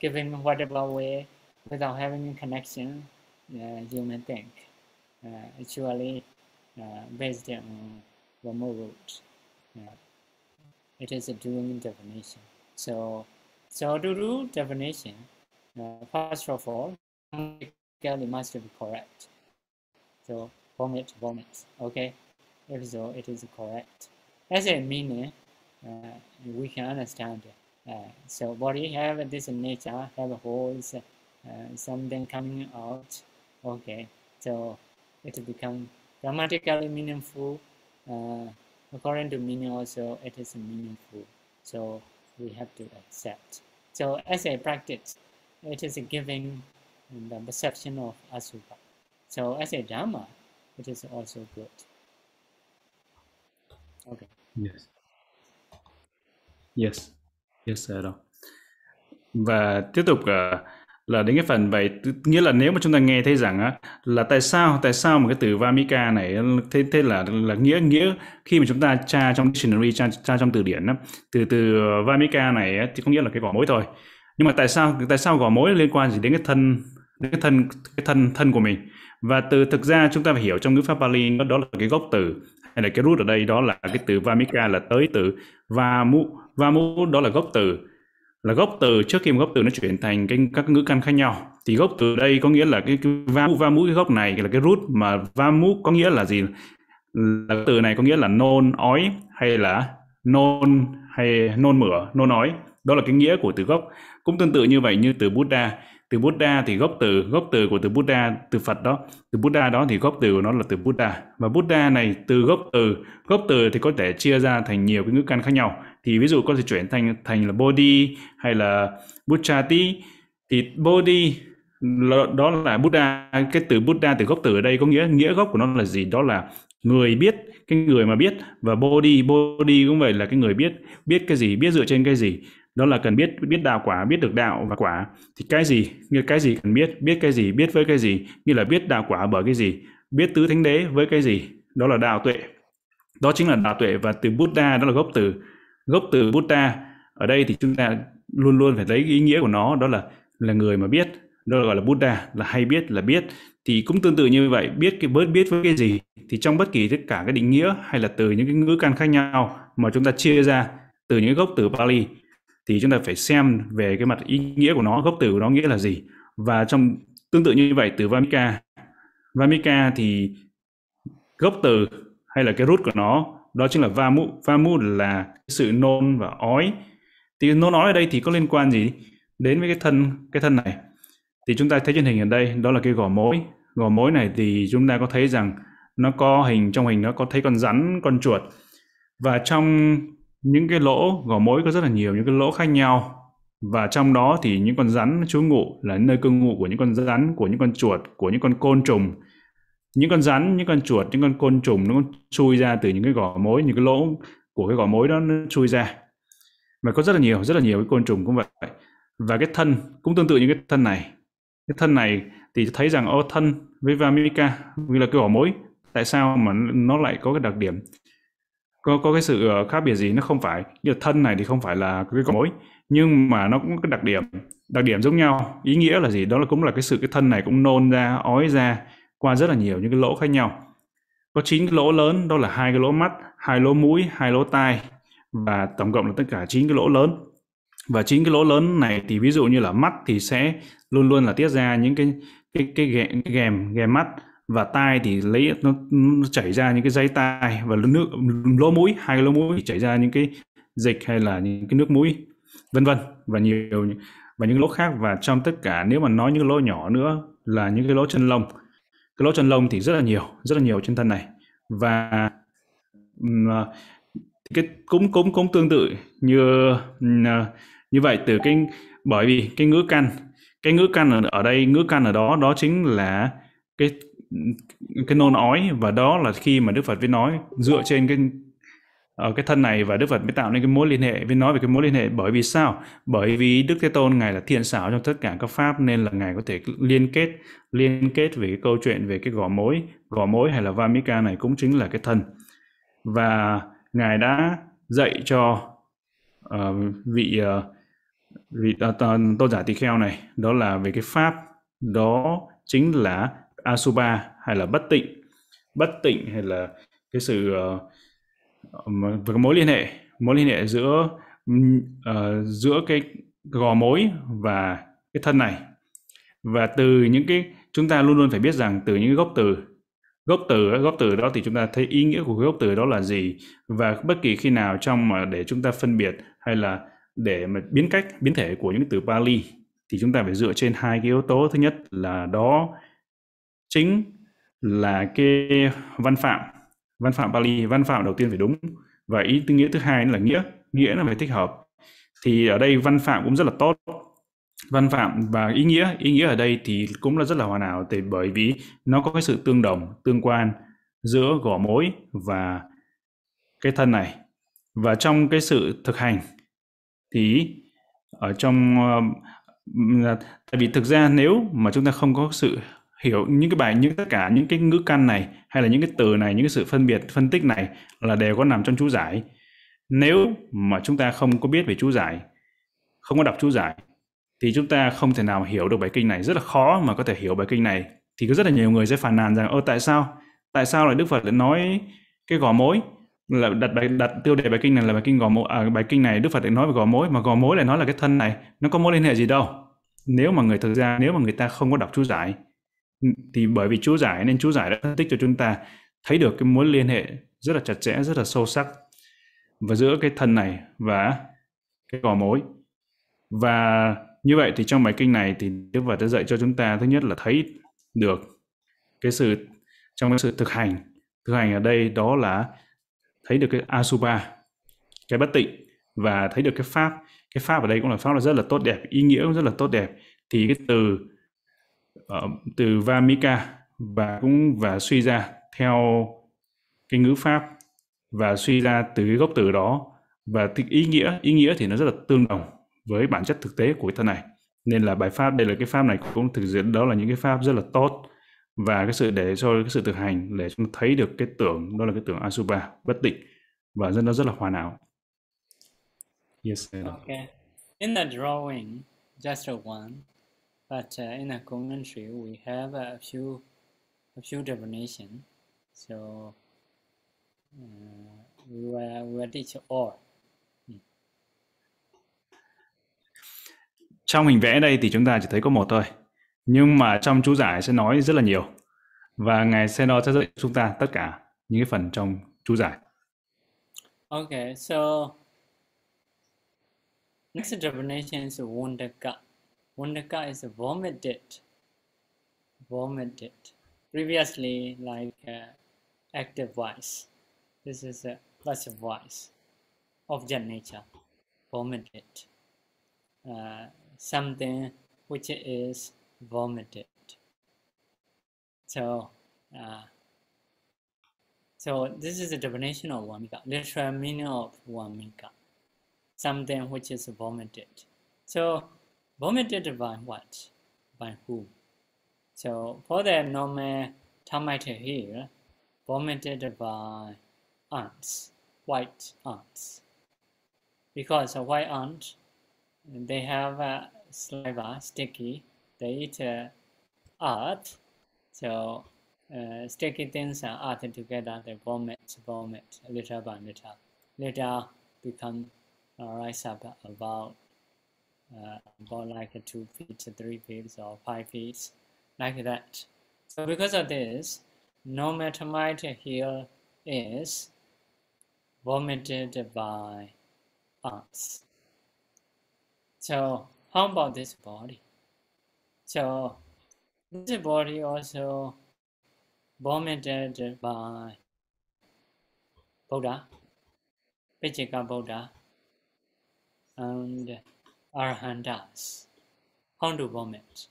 S2: giving whatever way without having a connection, you may think. Uh, actually, uh, based on the more root. it is a doing definition. So, so do definition, uh, first of all, it must be correct. So vomit, vomit. Okay, if so, it is correct. As a meaning, uh, we can understand uh, so body have this nature, have holes, uh, something coming out. Okay, so it become grammatically meaningful. Uh, according to meaning also, it is meaningful. So we have to accept. So as a practice, it is a giving the perception of asubha. So as a dharma, it is also good. Okay.
S3: Yes. Yes. Yes sir. Và tiếp tục uh, là đến cái phần vậy nghĩa là nếu mà chúng ta nghe thấy rằng á là tại sao tại sao một cái từ Vamika này thế thế là là nghĩa nghĩa khi mà chúng ta tra trong dictionary tra, tra trong từ điển á từ từ Vamika này á, thì có nghĩa là cái gò mối thôi. Nhưng mà tại sao tại sao gò mối liên quan gì đến cái thân đến cái thân cái thân thân của mình? Và từ thực ra chúng ta phải hiểu trong ngữ pháp Pali đó, đó là cái gốc từ hay là cái root ở đây đó là cái từ Vamika là tới từ Vamu Vamu đó là gốc từ là gốc từ trước khi một gốc từ nó chuyển thành cái các ngữ căn khác nhau. Thì gốc từ đây có nghĩa là cái, cái Vamu Vamu cái gốc này là cái root mà Vamu có nghĩa là gì? Là từ này có nghĩa là nôn ói hay là nôn hay nôn mửa nôn ói. Đó là cái nghĩa của từ gốc. Cũng tương tự như vậy như từ Buddha. Từ Buddha thì gốc từ gốc từ của từ Buddha từ Phật đó. Từ Buddha đó thì gốc từ của nó là từ Buddha. Và Buddha này từ gốc từ gốc từ thì có thể chia ra thành nhiều cái ngữ căn khác nhau thì ví dụ có thể chuyển thành thành là Bodhi hay là Buddhati, thì Bodhi đó là Buddha. Cái từ Buddha từ gốc từ ở đây có nghĩa nghĩa gốc của nó là gì? Đó là người biết, cái người mà biết. Và Bodhi Bodhi cũng vậy là cái người biết biết cái gì, biết dựa trên cái gì. Đó là cần biết biết đạo quả, biết được đạo và quả. Thì cái gì như cái gì cần biết biết cái gì, biết với cái gì? Như là biết đạo quả bởi cái gì? Biết tứ thánh đế với cái gì? Đó là đạo tuệ. Đó chính là đạo tuệ và từ Buddha, đó là gốc từ gốc từ Buddha. Ở đây thì chúng ta luôn luôn phải lấy ý nghĩa của nó, đó là là người mà biết, đó là gọi là Buddha, là hay biết, là biết. Thì cũng tương tự như vậy, biết cái, bớt biết với cái gì, thì trong bất kỳ tất cả cái định nghĩa hay là từ những cái ngữ căn khác nhau mà chúng ta chia ra từ những gốc từ Pali, thì chúng ta phải xem về cái mặt ý nghĩa của nó, gốc từ của nó nghĩa là gì. Và trong tương tự như vậy, từ Vamika. Vamika thì gốc từ hay là cái root của nó đó chính là Vamu Vamu là sự nôn và ói. Thì nôn ói ở đây thì có liên quan gì đến với cái thân cái thân này? Thì chúng ta thấy trên hình ở đây, đó là cái gò mối. Gò mối này thì chúng ta có thấy rằng nó có hình, trong hình nó có thấy con rắn, con chuột. Và trong những cái lỗ, gò mối có rất là nhiều, những cái lỗ khác nhau. Và trong đó thì những con rắn trú ngụ là nơi cư ngụ của những con rắn, của những con chuột, của những con côn trùng những con rắn, những con chuột, những con côn trùng nó chui ra từ những cái gò mối, những cái lỗ của cái gò mối đó nó chui ra. Và có rất là nhiều, rất là nhiều cái côn trùng cũng vậy. Và cái thân cũng tương tự như cái thân này. Cái thân này thì thấy rằng, ô, thân với Vamika như là cái gò mối, tại sao mà nó lại có cái đặc điểm? Có có cái sự ờ, khác biệt gì? Nó không phải. Như thân này thì không phải là cái gò mối, nhưng mà nó cũng có cái đặc điểm. Đặc điểm giống nhau. Ý nghĩa là gì? Đó là cũng là cái sự, cái thân này cũng nôn ra, ói ra qua rất là nhiều những cái lỗ khác nhau. Có chín cái lỗ lớn đó là hai cái lỗ mắt hai lỗ mũi hai lỗ tai và tổng cộng là tất cả chín cái lỗ lớn. Và chín cái lỗ lớn này thì ví dụ như là mắt thì sẽ luôn luôn là tiết ra những cái cái cái ghèm gèm ghèm ghèm mắt và tai thì lấy nó, nó chảy ra những cái dây tai và nước lỗ mũi hai cái lỗ mũi thì chảy ra những cái dịch hay là những cái nước mũi vân vân và nhiều và những lỗ khác. Và trong tất cả nếu mà nói những lỗ nhỏ nữa là những cái lỗ chân lông cái lỗ chân lông thì rất là nhiều rất là nhiều trên thân này. Và à, cái cũng cũng cũng tương tự như à, như vậy từ cái bởi vì cái ngữ căn cái ngữ căn ở, ở đây ngữ căn ở đó đó chính là cái cái nôn ói và đó là khi mà Đức Phật viết nói dựa trên cái ở cái thân này và Đức Phật mới tạo nên cái mối liên hệ với nói về cái mối liên hệ. Bởi vì sao? Bởi vì Đức Thế Tôn ngài là thiện xảo trong tất cả các pháp nên là ngài có thể liên kết liên kết về cái câu chuyện về cái gò mối. Gò mối hay là Vamika này cũng chính là cái thân. Và ngài đã dạy cho uh, vị uh, vị uh, tôn giả tỳ kheo này đó là về cái pháp đó chính là asuba hay là bất tịnh. Bất tịnh hay là cái sự uh, cái mối liên hệ mối liên hệ giữa uh, giữa cái gò mối và cái thân này. Và từ những cái chúng ta luôn luôn phải biết rằng từ những cái gốc từ gốc từ gốc từ đó thì chúng ta thấy ý nghĩa của cái gốc từ đó là gì? Và bất kỳ khi nào trong mà để chúng ta phân biệt hay là để mà biến cách biến thể của những từ Pali thì chúng ta phải dựa trên hai cái yếu tố. Thứ nhất là đó chính là cái văn phạm văn phạm Pali, văn phạm đầu tiên phải đúng. Và ý tư nghĩa thứ hai là nghĩa nghĩa là phải thích hợp. Thì ở đây văn phạm cũng rất là tốt. Văn phạm và ý nghĩa ý nghĩa ở đây thì cũng là rất là hoàn hảo thì bởi vì nó có cái sự tương đồng, tương quan giữa gò mối và cái thân này. Và trong cái sự thực hành thì ở trong ờ, tại vì thực ra nếu mà chúng ta không có sự hiểu những cái bài những tất cả những cái ngữ căn này hay là những cái từ này những cái sự phân biệt phân tích này là đều có nằm trong chú giải. Nếu mà chúng ta không có biết về chú giải không có đọc chú giải thì chúng ta không thể nào hiểu được bài kinh này. Rất là khó mà có thể hiểu bài kinh này. Thì có rất là nhiều người sẽ phàn nàn rằng ơ tại sao? Tại sao lại đức phật lại nói cái gò mối? Là đặt bài đặt tiêu đề bài kinh này là bài kinh gò mối à, bài kinh này đức phật lại nói về gò mối mà gò mối lại nói là cái thân này nó có mối liên hệ gì đâu? Nếu mà người thực ra nếu mà người ta không có đọc chú giải Ừ, thì bởi vì chú giải nên chú giải đã phân tích cho chúng ta thấy được cái mối liên hệ rất là chặt chẽ, rất là sâu sắc và giữa cái thân này và cái gò mối. Và như vậy thì trong bài kinh này thì Đức Phật đã dạy cho chúng ta thứ nhất là thấy được cái sự, trong cái sự thực hành. Thực hành ở đây đó là thấy được cái Asuba, cái bất tịnh và thấy được cái pháp. Cái pháp ở đây cũng là pháp là rất là tốt đẹp, ý nghĩa cũng rất là tốt đẹp. Thì cái từ uh, từ vamika. Và cũng và suy ra theo cái ngữ pháp và suy ra từ cái gốc từ đó. Và ý nghĩa ý nghĩa thì nó rất là tương đồng với bản chất thực tế của cái thân này. Nên là bài pháp đây là cái pháp này cũng thực sự đó là những cái pháp rất là tốt. Và cái sự để cho cái sự thực hành để chúng thấy được cái tưởng đó là cái tưởng asubha bất định và dân nó rất là hoàn hảo.
S2: Yes okay in the drawing, just a one, but uh, in the commentary we have a few a few definition. So uh, we will we will teach all.
S3: Trong hình vẽ đây thì chúng ta chỉ thấy có một thôi. Nhưng mà trong chú giải sẽ nói rất là nhiều. Và Ngài sẽ dạy chúng ta tất cả những cái phần trong chú giải.
S2: Okay, so next definition is wundaka. Wundaka is a vomited. Vomited. Previously, like uh, active voice. This is a passive voice. Object nature. Vomited. Uh, something which is vomited. So, uh, so this is the definition of vamika, literal meaning of vamika, something which is vomited. So, vomited by what? By who? So, for the normal termite here, vomited by ants, white ants. Because a white ant they have a saliva sticky they eat uh, earth so uh, sticky things and earth together they vomit vomit little by little later become uh, rise up about uh, about like two feet three feet or five feet like that so because of this no metamite here is vomited by ants so how about this body? So this body also vomited by Buddha, Vijika Buddha, and Arhantas. How to vomit?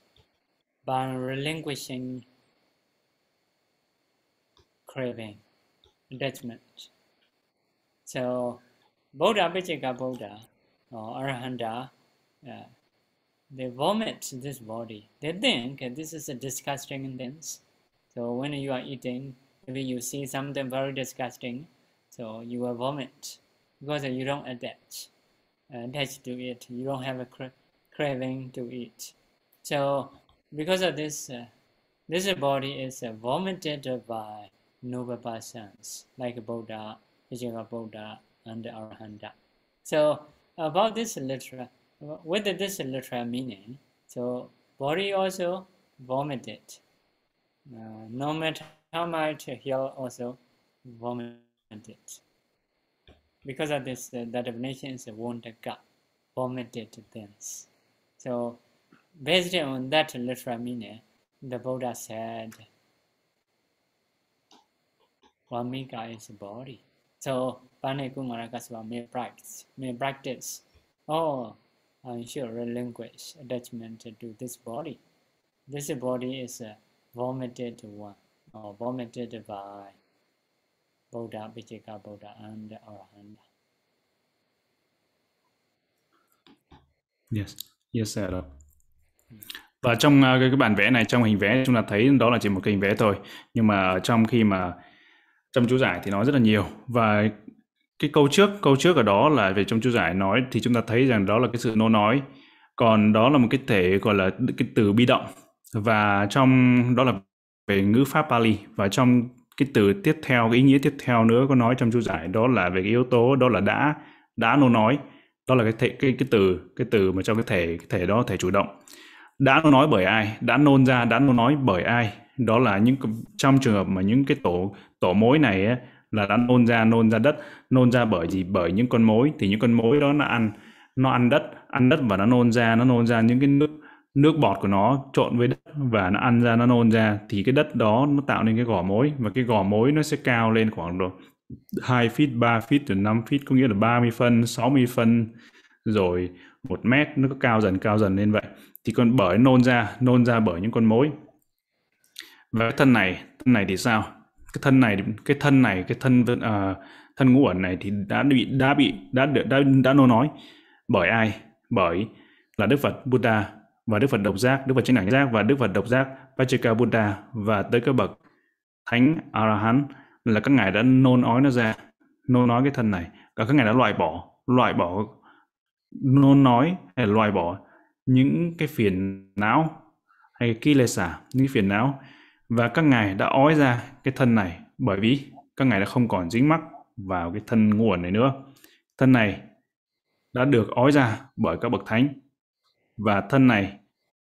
S2: By relinquishing craving, attachment. So Buddha, Vijika Buddha, or Arhanta yeah. They vomit this body. They think this is a disgusting things. So when you are eating, maybe you see something very disgusting, so you will vomit because you don't attach, attach to it. You don't have a cra craving to eat. So because of this, uh, this body is uh, vomited by noble persons like Buddha, Vijaya Buddha, and Arahanta. So about this literal with this literal meaning, so body also vomited. Uh, no matter how much here also vomited. Because of this, uh, the definition is a wounded gut, vomited things. So based on that literal meaning, the Buddha said, Vamika is a body. So Pane Kumarakasva may practice, may practice. Oh, and should relinquish attachment to this body. This body is a vomited one or vomited by Buddha, Vijika Buddha and Arahant.
S3: Yes, yes sir. Và trong uh, cái, cái bản vẽ này, trong hình vẽ chúng ta thấy đó là chỉ một cái hình vẽ thôi. Nhưng mà trong khi mà trong chú giải thì nó rất là nhiều và cái câu trước câu trước ở đó là về trong chú giải nói thì chúng ta thấy rằng đó là cái sự nô nói còn đó là một cái thể gọi là cái từ bi động và trong đó là về ngữ pháp Pali và trong cái từ tiếp theo cái ý nghĩa tiếp theo nữa có nói trong chú giải đó là về cái yếu tố đó là đã đã nô nói. Đó là cái thể cái cái từ cái từ mà trong cái thể cái thể đó thể chủ động. Đã nô nói bởi ai? Đã nôn ra đã nô nói bởi ai? Đó là những trong trường hợp mà những cái tổ tổ mối này ấy, là đã nôn ra nôn ra đất nôn ra bởi gì? Bởi những con mối. Thì những con mối đó nó ăn nó ăn đất ăn đất và nó nôn ra nó nôn ra những cái nước nước bọt của nó trộn với đất và nó ăn ra nó nôn ra thì cái đất đó nó tạo nên cái gò mối. Và cái gò mối nó sẽ cao lên khoảng độ 2 feet, 3 feet, rồi 5 feet có nghĩa là 30 phân, 60 phân rồi một mét. Nó có cao dần cao dần lên vậy. Thì con bởi nôn ra nôn ra bởi những con mối. Và cái thân này thân này thì sao? Cái thân này cái thân này cái thân uh, thân ngũ ẩn này thì đã bị đã bị đã đã đã, đã nôn nói bởi ai? Bởi là Đức Phật Buddha và Đức Phật độc giác Đức Phật chánh đẳng giác và Đức Phật độc giác Vajraka Buddha và tới các bậc thánh Arahant là các ngài đã nôn ói nó ra nôn nói cái thân này. Và các ngài đã loại bỏ loại bỏ nôn nói hay là loại bỏ những cái phiền não hay cái kilesa, những cái phiền não. Và các ngài đã ói ra cái thân này bởi vì các ngài đã không còn dính mắc vào cái thân nguồn này nữa. Thân này đã được ói ra bởi các bậc thánh. Và thân này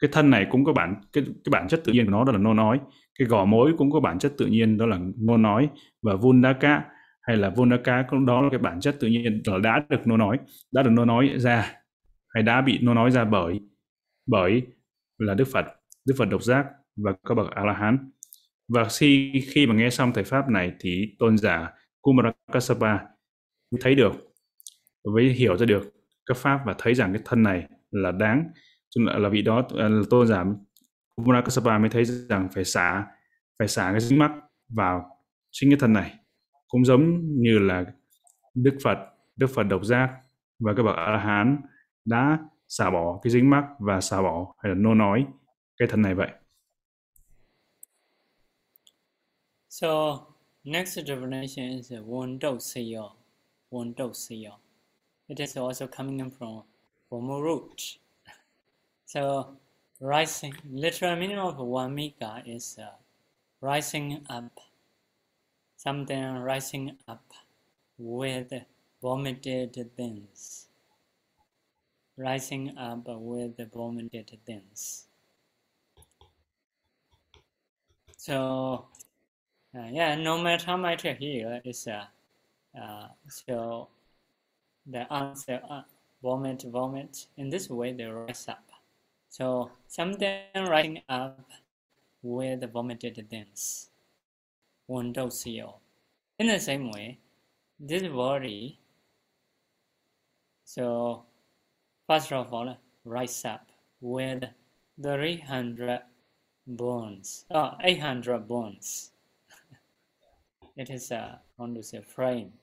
S3: cái thân này cũng có bản, cái cái bản chất tự nhiên của nó đó là nôn nói. Cái gò mối cũng có bản chất tự nhiên, đó là nôn nói. Và vundaka hay là vundaka cũng đó là cái bản chất tự nhiên là đã được nôn nói, đã được nôn nói ra hay đã bị nôn nói ra bởi bởi là Đức Phật Đức Phật độc giác và các bậc A La Hán và khi khi mà nghe xong thầy pháp này thì tôn giả Kumarakasapa thấy được với hiểu ra được các pháp và thấy rằng cái thân này là đáng là, là vị đó à, là tôn giả Kumarakasapa mới thấy rằng phải xả phải xả cái dính mắc vào chính cái thân này cũng giống như là Đức Phật Đức Phật độc giác và các bậc A La Hán đã xả bỏ cái dính mắc và xả bỏ hay là nô nói cái thân này vậy.
S2: So next definition is one dou seyo, one. It is also coming from formal root. So rising, literal meaning of wamika is uh, rising up, something rising up with vomited things. Rising up with vomited things. So uh, yeah, no matter here is uh, uh, so the answer uh, vomit vomit in this way they rise up. So something rising up with vomited things. One seal. In the same way, this body. So first of all, rise up with 300 bones, oh, 800 bones. it is a, want to say frame,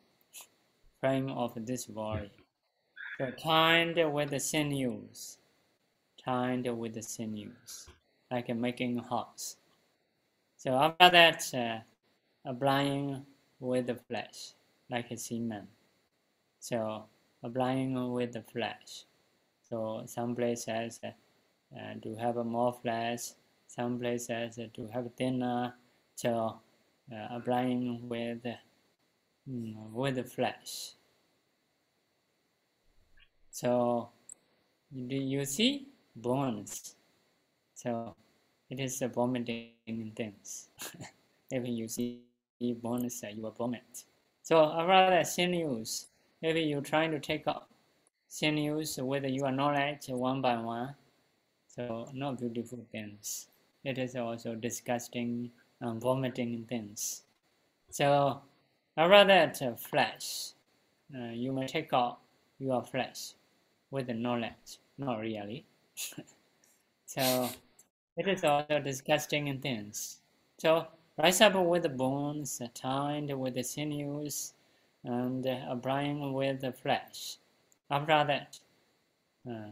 S2: frame of this body. So tied with the sinews, tied with the sinews, like making hops. So after that, uh, applying with the flesh, like a semen. So applying with the flesh. So some places uh, uh, to have a more flesh, some places to have thinner, so uh, applying with mm, with the flesh. So do you see bones? So it is a vomiting things. if you see bones, uh, you will vomit. So rather sinews, if you trying to take out sinews with your knowledge one by one, so not beautiful things it is also disgusting and vomiting things. So I rather that flesh, uh, you may take out your flesh with the knowledge, not really. so it is also disgusting and things. So rise up with the bones, tied with the sinews, and uh, brine with the flesh. After that, uh,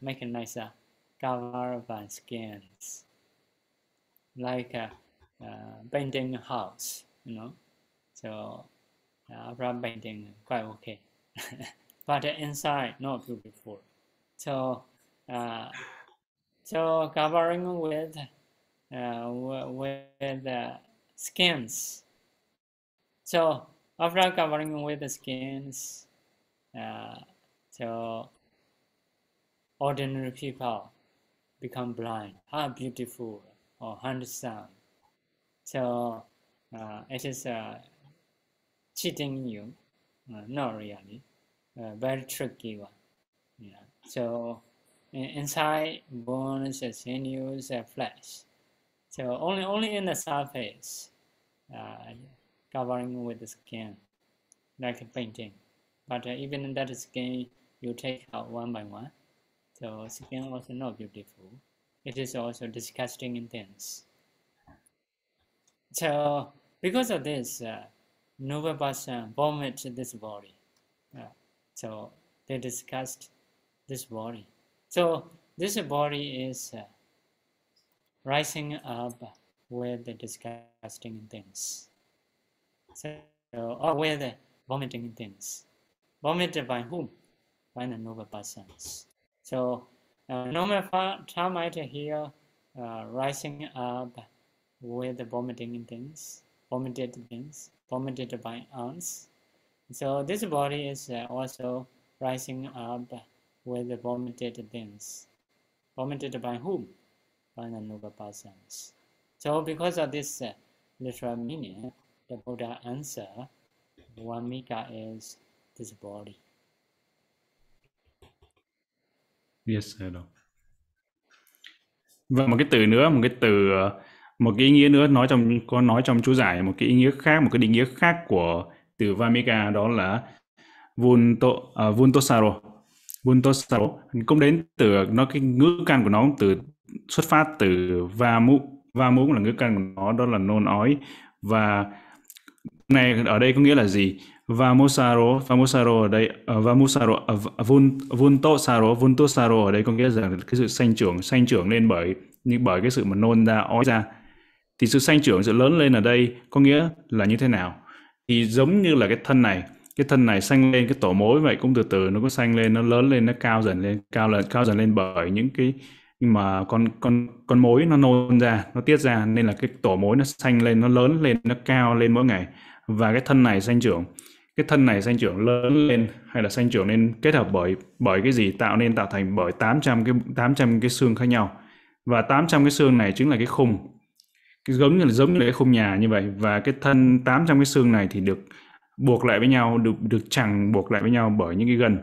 S2: make a nicer cover by skins like a, uh, painting house, you know. So uh, from painting quite okay, but inside not beautiful. So uh, so covering with uh, with uh, skins. So after covering with the skins, uh, so ordinary people become blind. How beautiful or handsome. So uh, it is uh, cheating you, not really, very tricky one. Yeah. So inside bones, sinews, and flesh. So only only in the surface, uh, covering with the skin, like a painting. But uh, even that skin, you take out one by one. So skin also not beautiful it is also disgusting and intense. So because of this, uh, noble person vomit this body. Uh, so they discussed this body. So this body is uh, rising up with the disgusting things. So, or with vomiting things. Vomited by whom? by the noble persons. So, uh, normal termite here uh, rising up with the vomiting things, vomited things, vomited by ants. So this body is uh, also rising up were the vomited things. Vomited by whom? By the noble persons. So because of this uh, literal meaning, the Buddha answer, Vamika is this body.
S3: Yes, sir. Và một cái từ nữa, một cái từ ờ, một cái ý nghĩa nữa nói trong có nói trong chú giải một cái ý nghĩa khác, một cái định nghĩa khác của từ Vamika đó là Vunto uh, Vuntosaro. Buntosaro cũng đến từ nó cái ngữ căn của nó từ xuất phát từ Vamu. Vamu cũng là ngữ căn của nó đó là nôn ói và này ở đây có nghĩa là gì? Vamosaro, Vamosaro ở đây, ờ, uh, Vamusaro, uh, ờ, Vun, Vuntosaro, Vuntosaro ở đây có nghĩa là cái sự sanh trưởng, sanh trưởng lên bởi nhưng bởi cái sự mà nôn ra, ói ra. Thì sự sanh trưởng, sự lớn lên ở đây có nghĩa là như thế nào? Thì giống như là cái thân này, cái thân này xanh lên cái tổ mối vậy cũng từ từ nó có xanh lên, nó lớn lên, nó cao dần lên, cao lên, cao dần lên bởi những cái nhưng mà con con con mối nó nôn ra, nó tiết ra nên là cái tổ mối nó xanh lên, nó lớn lên, nó cao lên mỗi ngày. Và cái thân này sinh trưởng. Cái thân này sinh trưởng lớn lên hay là sinh trưởng nên kết hợp bởi bởi cái gì? Tạo nên tạo thành bởi 800 cái 800 cái xương khác nhau. Và 800 cái xương này chính là cái khung. Cái giống như là giống như là cái khung nhà như vậy. Và cái thân 800 cái xương này thì được buộc lại với nhau, được được chẳng buộc lại với nhau bởi những cái gân.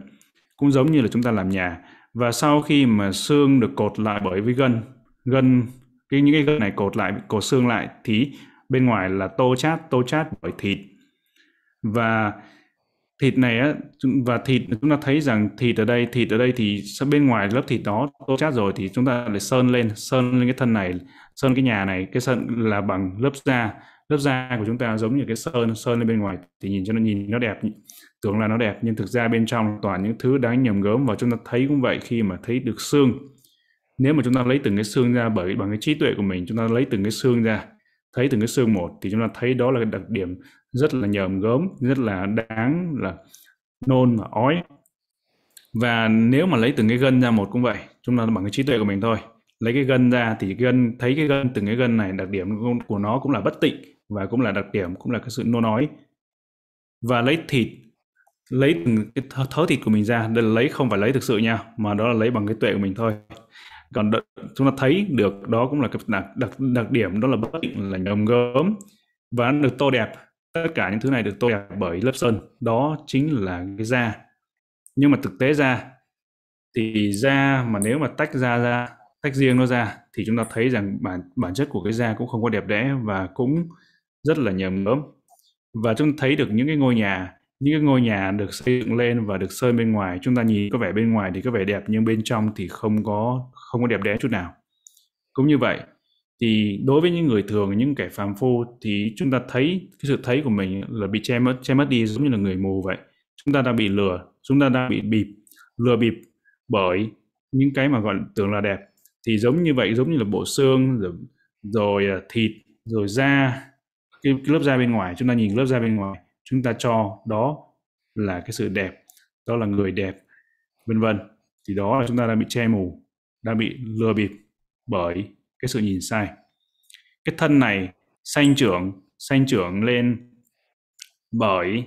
S3: Cũng giống như là chúng ta làm nhà. Và sau khi mà xương được cột lại bởi với gân gân, cái, những cái gân này cột lại, cột xương lại thì bên ngoài là tô chát tô chát bởi thịt. Và thịt này á và thịt, chúng ta thấy rằng thịt ở đây, thịt ở đây thì bên ngoài lớp thịt đó tô chát rồi thì chúng ta lại sơn lên sơn lên cái thân này, sơn cái nhà này, cái sơn là bằng lớp da lớp da của chúng ta giống như cái sơn sơn lên bên ngoài, thì nhìn cho nó, nhìn nó đẹp tưởng là nó đẹp, nhưng thực ra bên trong toàn những thứ đáng nhầm gớm và chúng ta thấy cũng vậy khi mà thấy được xương. Nếu mà chúng ta lấy từng cái xương ra bởi, bằng cái trí tuệ của mình, chúng ta lấy từng cái xương ra, thấy từng cái xương một, thì chúng ta thấy đó là cái đặc điểm rất là nhờm gớm, rất là đáng là nôn và ói. Và nếu mà lấy từng cái gân ra một cũng vậy, chúng ta bằng cái trí tuệ của mình thôi. Lấy cái gân ra thì gân, thấy cái gân, từng cái gân này, đặc điểm của nó cũng là bất tịnh và cũng là đặc điểm cũng là cái sự nôn ói và lấy thịt lấy từng cái thớ thịt của mình ra đây là lấy không phải lấy thực sự nha mà đó là lấy bằng cái tuệ của mình thôi. Còn đ- chúng ta thấy được đó cũng là cái đặc đặc, đặc điểm đó là bất định là nhầm gớm. Và nó được tô đẹp tất cả những thứ này được tô đẹp bởi lớp sơn. Đó chính là cái da. Nhưng mà thực tế ra thì da mà nếu mà tách da ra tách riêng nó ra thì chúng ta thấy rằng bản bản chất của cái da cũng không có đẹp đẽ và cũng rất là nhầm mớm và chúng ta thấy được những cái ngôi nhà những cái ngôi nhà được xây dựng lên và được sơn bên ngoài. Chúng ta nhìn có vẻ bên ngoài thì có vẻ đẹp nhưng bên trong thì không có không có đẹp đẽ chút nào. Cũng như vậy thì đối với những người thường những kẻ phàm phu thì chúng ta thấy cái sự thấy của mình là bị che mất che mất đi giống như là người mù vậy. Chúng ta đang bị lừa chúng ta đang bị bịp. Lừa bịp bởi những cái mà gọi tưởng là đẹp. Thì giống như vậy giống như là bộ xương rồi, rồi à, thịt rồi da cái, cái lớp da bên ngoài chúng ta nhìn lớp da bên ngoài chúng ta cho đó là cái sự đẹp đó là người đẹp vân vân. Thì đó là chúng ta đang bị che mù đang bị lừa bịp bởi cái sự nhìn sai. Cái thân này sanh trưởng sanh trưởng lên bởi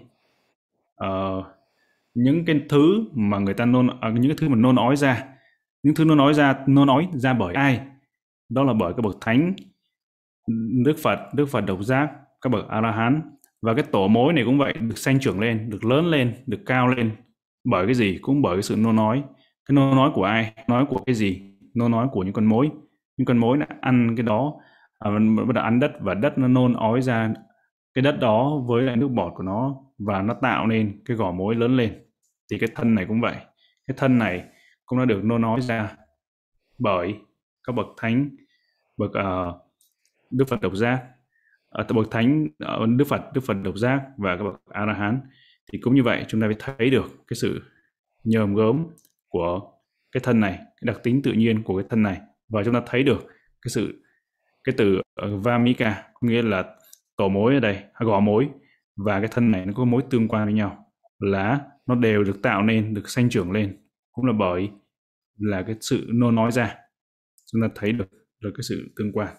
S3: uh, những cái thứ mà người ta nôn uh, những cái thứ mà nôn ói ra. Những thứ nôn ói ra nôn ói ra bởi ai? Đó là bởi các bậc thánh đức phật đức phật độc giác các bậc a la hán và cái tổ mối này cũng vậy được sanh trưởng lên được lớn lên được cao lên. Bởi cái gì? Cũng bởi cái sự nôn nói. Cái nôn nói của ai? Nói của cái gì? Nôn nói của những con mối. Những con mối đã ăn cái đó à, bắt đầu ăn đất và đất nó nôn ói ra. Cái đất đó với lại nước bọt của nó và nó tạo nên cái gò mối lớn lên. Thì cái thân này cũng vậy. Cái thân này cũng đã được nôn nói ra bởi các bậc thánh bậc uh, đức phật độc giác. Ờ, ở bậc thánh ờ, đức phật đức phật độc giác và các bậc a la hán. Thì cũng như vậy, chúng ta mới thấy được cái sự nhờm gớm của cái thân này, cái đặc tính tự nhiên của cái thân này. Và chúng ta thấy được cái sự, cái từ ờ, vamika có nghĩa là tổ mối ở đây à, gò mối. Và cái thân này nó có mối tương quan với nhau là nó đều được tạo nên, được sanh trưởng lên. Cũng là bởi là cái sự nó nói ra, chúng ta thấy được được cái sự tương quan.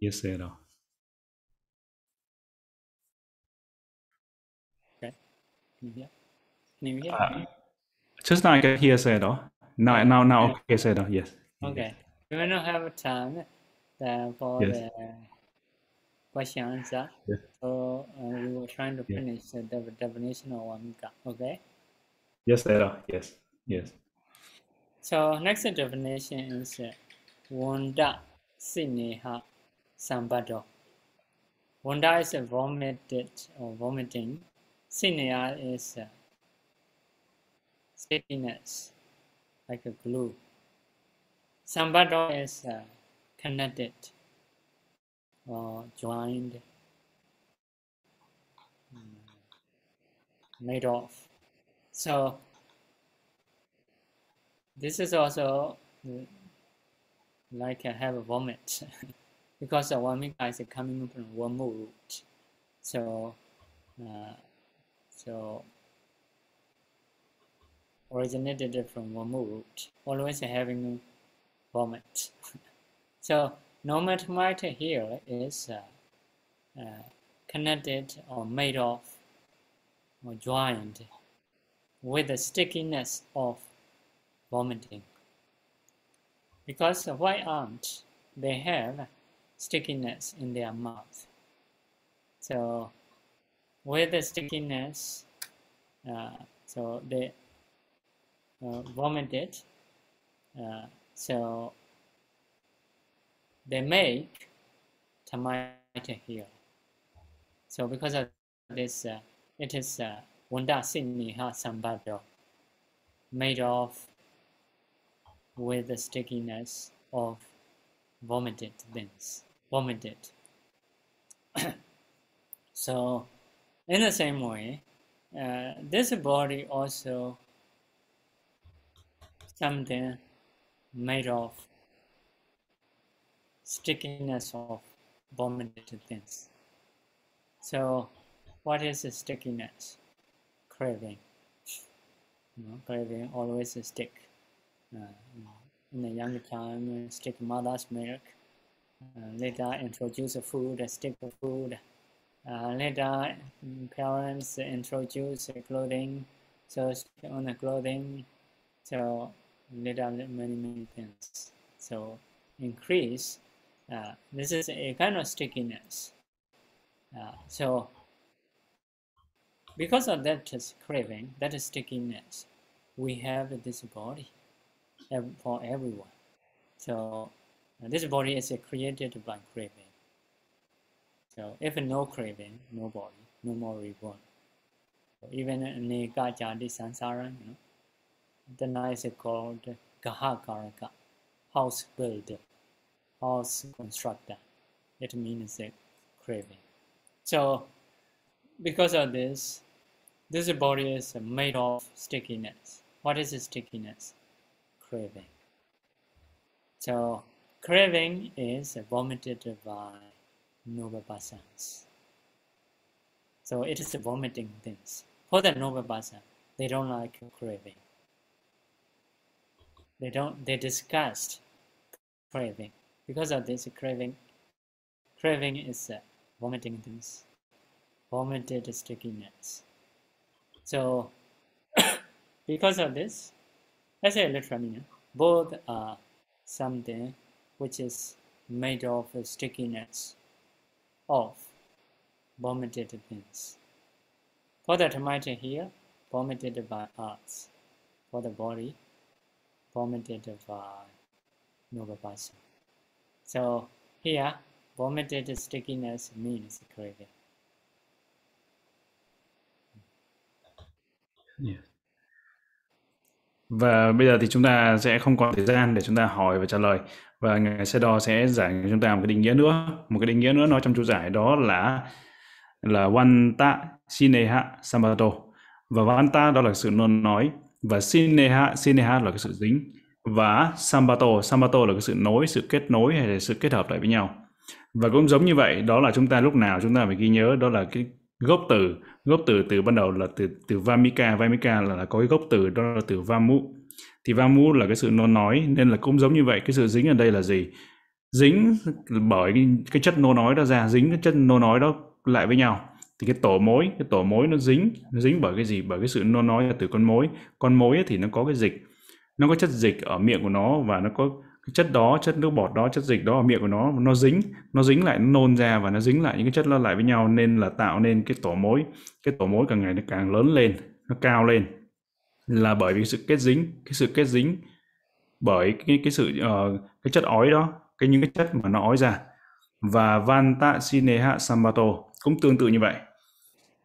S3: Yes, sir, đó.
S2: Can you hear? Can you hear?
S3: Uh, just now I can hear đó now now now okay đó yes
S2: Okay. We will not have time uh, for
S3: Yes.
S2: the question answer.
S3: Yes.
S2: So uh, we were trying to
S3: Yeah.
S2: finish the definition of Wamika. Okay.
S3: yes đó yes yes
S2: So next definition is uh, Wanda Sineha Sambado. Wanda is a vomited or vomiting. Sineha is uh, stickiness, like a glue. Sambado is uh, connected or joined, mm, made of. So this is also uh, like I have a vomit because the vomika is coming from worm root. So, uh, so originated from worm root, always having vomit. so, no matter here is uh, uh, connected or made of or joined with the stickiness of vomiting. Because why aren't they have stickiness in their mouth? So with the stickiness, uh, so they uh, vomited. Uh, so they make termite here. So because of this, uh, it is uh, Wanda Siniha Sambado, made of with the stickiness of vomited things, vomited. so, in the same way, uh, this body also something made of stickiness of vomited things. So, what is the stickiness? Craving. You know, craving always a stick. Uh, in the younger time, stick mother's milk. Uh, later, introduce a food, a stick of food. Uh, later, parents introduce clothing, so on the clothing. So later, many many things. So increase. Uh, this is a kind of stickiness. Uh, so because of that craving, that stickiness, we have this body for everyone. So this body is created by craving. So if no craving, no body, no more reborn. So even neka jadi sansara, you know, then is called gahakaraka, house builder, house constructor. It means uh, craving. So because of this, this body is made of stickiness. What is stickiness? Craving. So craving is vomited by noble. So it is vomiting things. For the noble they don't like craving. They don't. They disgust craving because of this craving. Craving is uh, vomiting things, vomited stickiness. So because of this, let's say literally, both are something which is made of stickiness of vomited things. For the tomato here, vomited by us. For the body, vomited by noble. So here, vomited stickiness means craving.
S3: Yes. Và bây giờ thì chúng ta sẽ không còn thời gian để chúng ta hỏi và trả lời. Và ngài đo sẽ giải cho chúng ta một cái định nghĩa nữa, một cái định nghĩa nữa nói trong chú giải đó là là Vanta Sineha Sambato. Và Vanta đó là sự nôn nói và Sineha Sineha là cái sự dính và Sambato Sambato là cái sự nối, sự kết nối hay là sự kết hợp lại với nhau. Và cũng giống như vậy đó là chúng ta lúc nào chúng ta phải ghi nhớ đó là cái gốc từ gốc từ từ ban đầu là từ từ vamika vamika là, là có cái gốc từ đó là từ vamu. Thì vamu là cái sự nôn nói nên là cũng giống như vậy. Cái sự dính ở đây là gì? Dính bởi cái, cái chất nô nói đó ra dính cái chất nô nói đó lại với nhau. Thì cái tổ mối cái tổ mối nó dính nó dính bởi cái gì? Bởi cái sự nô nói là từ con mối. Con mối thì nó có cái dịch. Nó có chất dịch ở miệng của nó và nó có cái chất đó chất nước bọt đó chất dịch đó ở miệng của nó nó dính nó dính lại nó nôn ra và nó dính lại những cái chất nó lại với nhau nên là tạo nên cái tổ mối. Cái tổ mối càng ngày nó càng lớn lên nó cao lên. Là bởi vì sự kết dính cái sự kết dính bởi cái cái sự uh, cái chất ói đó cái những cái chất mà nó ói ra. Và vanta sineha sambato cũng tương tự như vậy.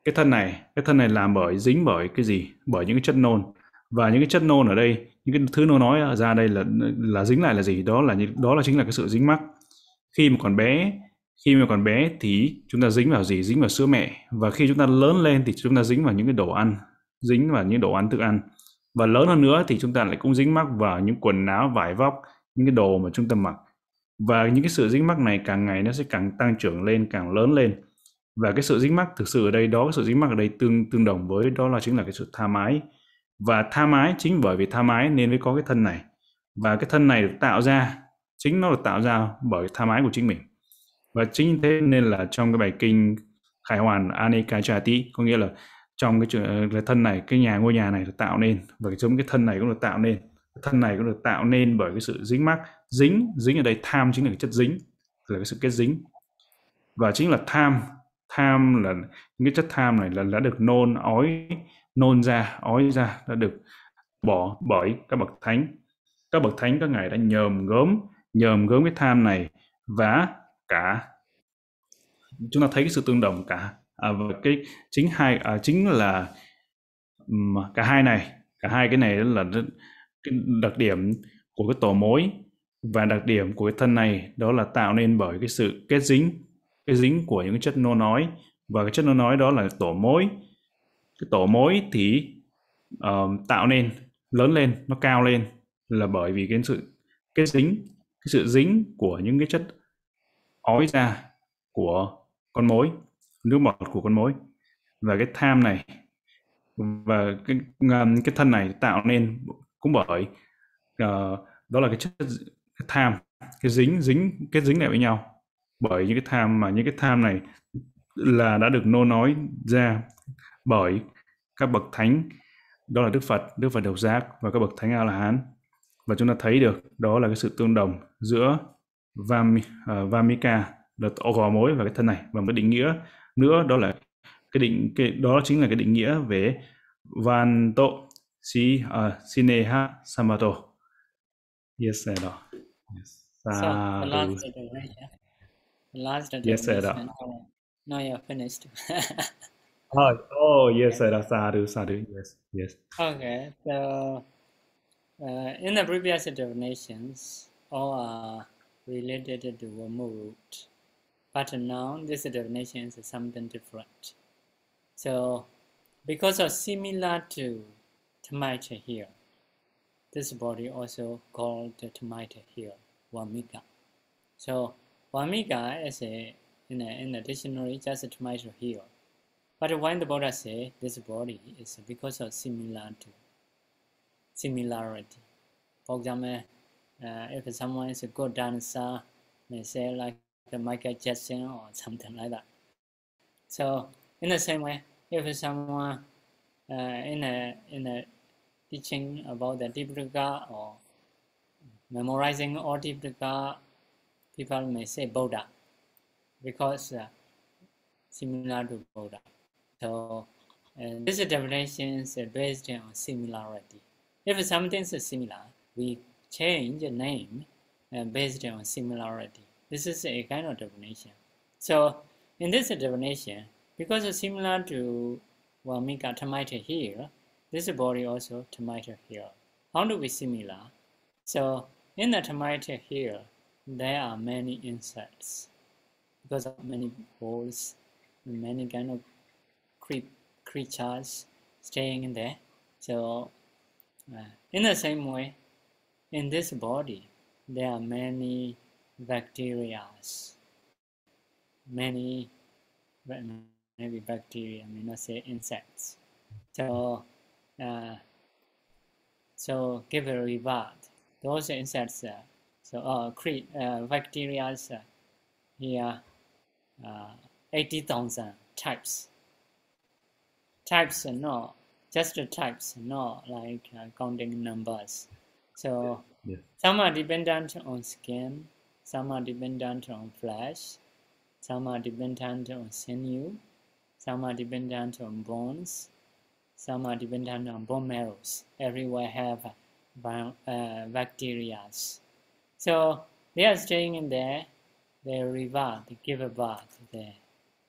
S3: Cái thân này cái thân này làm bởi dính bởi cái gì? Bởi những cái chất nôn. Và những cái chất nôn ở đây những cái thứ nó nói ra đây là là dính lại là gì? Đó là đó là chính là cái sự dính mắc. Khi mà còn bé, khi mà còn bé thì chúng ta dính vào gì? Dính vào sữa mẹ. Và khi chúng ta lớn lên thì chúng ta dính vào những cái đồ ăn. Dính vào những đồ ăn thức ăn. Và lớn hơn nữa thì chúng ta lại cũng dính mắc vào những quần áo, vải vóc, những cái đồ mà chúng ta mặc. Và những cái sự dính mắc này càng ngày nó sẽ càng tăng trưởng lên, càng lớn lên. Và cái sự dính mắc thực sự ở đây, đó, cái sự dính mắc ở đây tương tương đồng với đó là chính là cái sự tha mái và tha mái chính bởi vì tha mái nên mới có cái thân này. Và cái thân này được tạo ra chính nó được tạo ra bởi tha mái của chính mình. Và chính thế nên là trong cái bài kinh khải hoàn anekachati có nghĩa là trong cái, ờ, cái thân này cái nhà ngôi nhà này được tạo nên và giống cái thân này cũng được tạo nên. Thân này cũng được tạo nên bởi cái sự dính mắc dính dính ở đây tham chính là cái chất dính là cái sự kết dính. Và chính là tham. Tham là những cái chất tham này là đã được nôn ói nôn ra ói ra đã được bỏ bởi các bậc thánh. Các bậc thánh các ngài đã nhờm gớm nhờm gớm cái tham này và cả. Chúng ta thấy cái sự tương đồng cả. À, và cái chính hai à, chính là um, cả hai này cả hai cái này là cái đặc điểm của cái tổ mối và đặc điểm của cái thân này đó là tạo nên bởi cái sự kết dính cái dính của những cái chất nô nói. Và cái chất nô nói đó là tổ mối cái tổ mối thì uh, tạo nên lớn lên nó cao lên là bởi vì cái sự kết dính cái sự dính của những cái chất ói ra của con mối nước bọt của con mối. Và cái tham này và cái ờ, cái thân này tạo nên cũng bởi uh, đó là cái chất cái tham cái dính dính cái dính lại với nhau. Bởi những cái tham mà những cái tham này là đã được nô nói ra bởi các bậc thánh đó là Đức Phật, Đức Phật Độc Giác và các bậc thánh A La Hán và chúng ta thấy được đó là cái sự tương đồng giữa Vam, uh, Vamika là gò mối và cái thân này và một định nghĩa nữa đó là cái định cái đó chính là cái định nghĩa về Vanto si uh, Sineha Samato. Yes, sir. Yes.
S2: So last. The last.
S3: Yes, sir.
S2: Now, now you're finished.
S3: oh, oh, yes. Sadhu, sadhu. Yes, yes.
S2: Okay, so uh, in the previous definitions, all are related to root. But now this definition is something different. So because of similar to termite here, this body also called the termite here, Wamika. So Wamika is a in a, in the dictionary just a termite here. But when the Buddha say this body is because of similar to similarity. For example, uh, if someone is a good dancer, may say like Michael Jackson or something like that. So in the same way, if someone uh, in a in a teaching about the Tipitaka or memorizing all Tipitaka, people may say Buddha because uh, similar to Buddha. So this definition is based on similarity. If something is similar, we change the name uh, based on similarity. This is a kind of definition. So in this definition, because it's similar to Wamika tomato here, this body also tomato here. How do we similar? So in the tomato here, there are many insects because of many holes, many kind of creep, creatures staying in there. So uh, in the same way, in this body, there are many bacteria, many maybe bacteria, may not say insects. So, uh, so give a reward. Those insects, uh, so uh, create uh, bacteria uh, here, uh, 80,000 types. Types, uh, no, just the types, not like uh, counting numbers. So
S3: Yes.
S2: some are dependent on skin, some are dependent on flesh, some are dependent on sinew, some are dependent on bones, some are dependent on bone marrows. Everywhere have uh, bacteria. So they are staying in there, they revert, they give a birth there.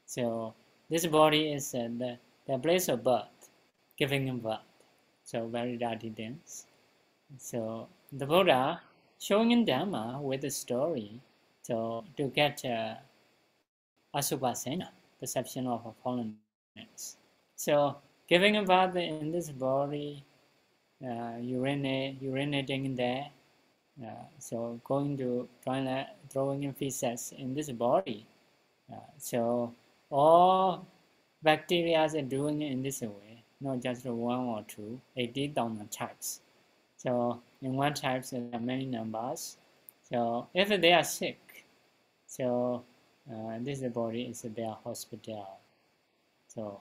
S2: So this body is uh, the, the place of birth, giving birth. So very dirty things. So the Buddha showing in Dhamma with a story so to get uh, asubhasena, perception of a fallenness. So giving a in this body, uh, urinate, urinating in there, uh, so going to toilet, throwing in feces in this body. Uh, so all bacteria are doing it in this way, not just one or two, 80,000 types. So in one type there are many numbers. So if they are sick, so uh, this body is their hospital. So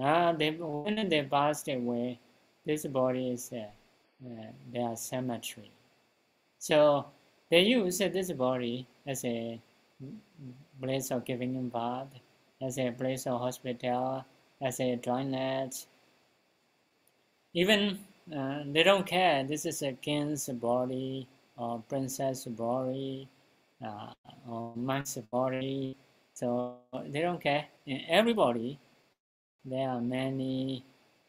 S2: uh, they, when they passed away, this body is uh, uh, their cemetery. So they use this body as a place of giving birth, as a place of hospital, as a toilet. Even uh, they don't care. This is a king's body or princess body uh, or monk's body. So they don't care. In everybody, there are many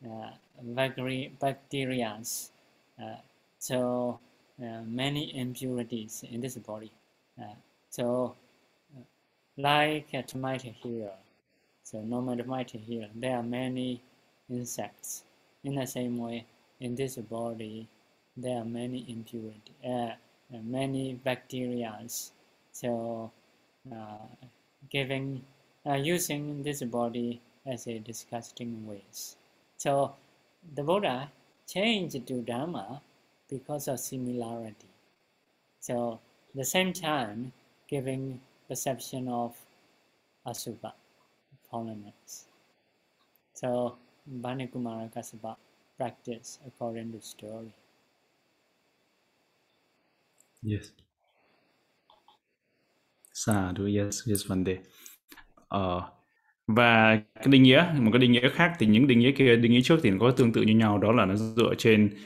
S2: uh, bacteria. Uh, so uh, many impurities in this body. Uh, so like a termite here, so normal termite here, there are many insects. In the same way, in this body, there are many impurity, uh, many bacteria. So, uh, giving, uh, using this body as a disgusting waste. So, the Buddha changed to Dharma because of similarity. So, the same time, giving perception of asubha, fallenness. So, Bhanikumara Kasapa practice according to story.
S3: Yes. Sadhu, yes, yes, vấn đề. Ờ, và cái định nghĩa, một cái định nghĩa khác thì những định nghĩa kia, định nghĩa trước thì nó có tương tự như nhau, đó là nó dựa trên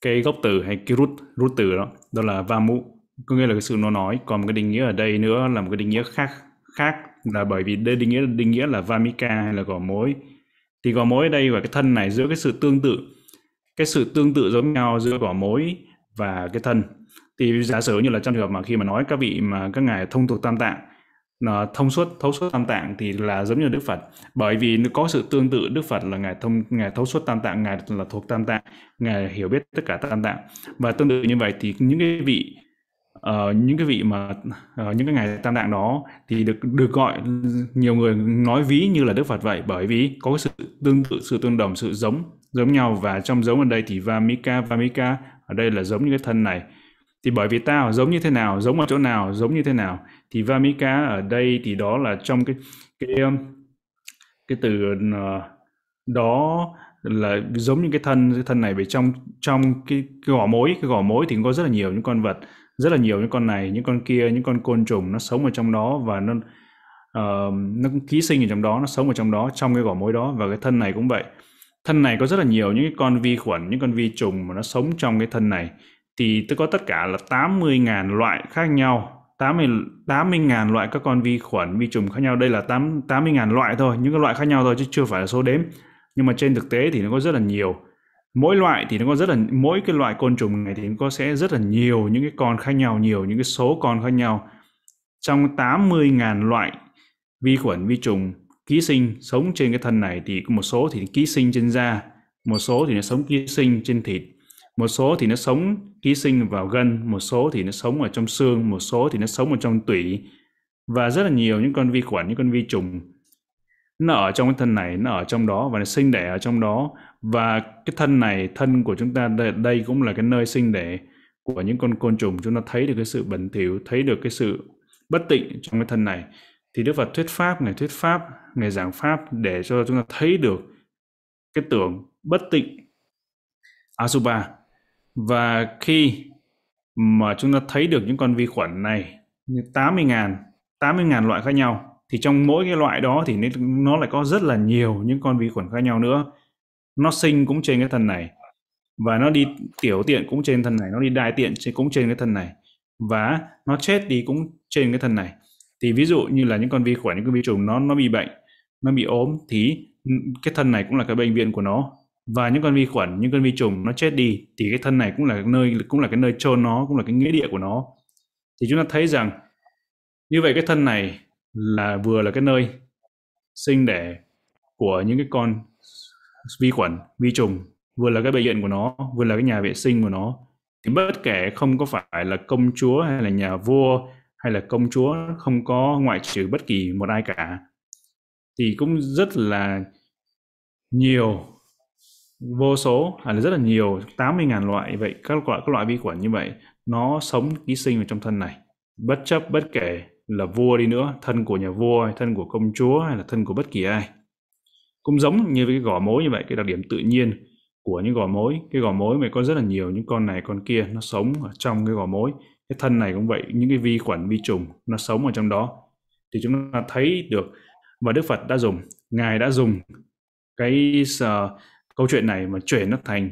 S3: cái gốc từ hay cái root, root từ đó, đó là vamu, có nghĩa là cái sự nó nói. Còn một cái định nghĩa ở đây nữa là một cái định nghĩa khác, khác là bởi vì đây định nghĩa định nghĩa là vamika hay là gò mối. Thì gò mối ở đây và cái thân này giữa cái sự tương tự, cái sự tương tự giống nhau giữa gò mối và cái thân thì giả sử như là trong trường hợp mà khi mà nói các vị mà các ngài thông thuộc tam tạng là thông suốt thấu suốt tam tạng thì là giống như đức phật bởi vì có sự tương tự đức phật là ngài thông ngài thấu suốt tam tạng ngài là thuộc tam tạng ngài hiểu biết tất cả tam tạng và tương tự như vậy thì những cái vị uh, những cái vị mà uh, những cái ngày tam tạng đó thì được được gọi nhiều người nói ví như là đức phật vậy. Bởi vì có sự tương tự sự tương đồng sự giống giống nhau. Và trong giống ở đây thì vamika vamika ở đây là giống như cái thân này. Thì bởi vì tao giống như thế nào giống ở chỗ nào giống như thế nào thì vamika ở đây thì đó là trong cái cái cái từ uh, đó là giống như cái thân cái thân này. Về trong trong cái, cái gò mối cái gò mối thì có rất là nhiều những con vật rất là nhiều những con này những con kia những con côn trùng nó sống ở trong đó và nó uh, nó ký sinh ở trong đó nó sống ở trong đó trong cái gò mối đó và cái thân này cũng vậy. Thân này có rất là nhiều những cái con vi khuẩn những con vi trùng mà nó sống trong cái thân này. Thì tôi có tất cả là 80.000 loại khác nhau 80 80.000 loại các con vi khuẩn vi trùng khác nhau. Đây là 8 80.000 loại thôi những cái loại khác nhau thôi chứ chưa phải là số đếm. Nhưng mà trên thực tế thì nó có rất là nhiều mỗi loại thì nó có rất là, mỗi cái loại côn trùng này thì nó có sẽ rất là nhiều, những cái con khác nhau, nhiều những cái số con khác nhau. Trong 80.000 loại vi khuẩn, vi trùng ký sinh sống trên cái thân này thì có một số thì ký sinh trên da, một số thì nó sống ký sinh trên thịt, một số thì nó sống ký sinh vào gân, một số thì nó sống ở trong xương, một số thì nó sống ở trong tủy. Và rất là nhiều những con vi khuẩn, những con vi trùng nó ở trong cái thân này nó ở trong đó và nó sinh đẻ ở trong đó. Và cái thân này thân của chúng ta đây, đây cũng là cái nơi sinh đẻ của những con côn trùng. Chúng ta thấy được cái sự bẩn thỉu thấy được cái sự bất tịnh trong cái thân này. Thì Đức Phật thuyết pháp ngày thuyết pháp ngày giảng pháp để cho chúng ta thấy được cái tưởng bất tịnh Asuba. Và khi mà chúng ta thấy được những con vi khuẩn này như 80 ngàn 80 ngàn loại khác nhau thì trong mỗi cái loại đó thì nó lại có rất là nhiều những con vi khuẩn khác nhau nữa. Nó sinh cũng trên cái thân này, và nó đi tiểu tiện cũng trên thân này, nó đi đại tiện cũng trên cái thân này, và nó chết đi cũng trên cái thân này. Thì ví dụ như là những con vi khuẩn, những con vi trùng nó nó bị bệnh, nó bị ốm thì cái thân này cũng là cái bệnh viện của nó. Và những con vi khuẩn, những con vi trùng nó chết đi thì cái thân này cũng là cái nơi, cũng là cái nơi chôn nó, cũng là cái nghĩa địa của nó. Thì chúng ta thấy rằng như vậy cái thân này là vừa là cái nơi sinh đẻ của những cái con vi khuẩn, vi trùng, vừa là cái bệnh viện của nó, vừa là cái nhà vệ sinh của nó. Thì bất kể không có phải là công chúa hay là nhà vua hay là công chúa không có ngoại trừ bất kỳ một ai cả, thì cũng rất là nhiều, vô số, hay là rất là nhiều 80.000 loại vậy, các loại các loại vi khuẩn như vậy, nó sống ký sinh vào trong thân này. Bất chấp bất kể là vua đi nữa thân của nhà vua hay thân của công chúa hay là thân của bất kỳ ai. Cũng giống như với cái gò mối như vậy cái đặc điểm tự nhiên của những gò mối. Cái gò mối mà có rất là nhiều những con này con kia nó sống ở trong cái gò mối. Cái thân này cũng vậy những cái vi khuẩn vi trùng nó sống ở trong đó. Thì chúng ta thấy được và Đức Phật đã dùng ngài đã dùng cái uh, câu chuyện này mà chuyển nó thành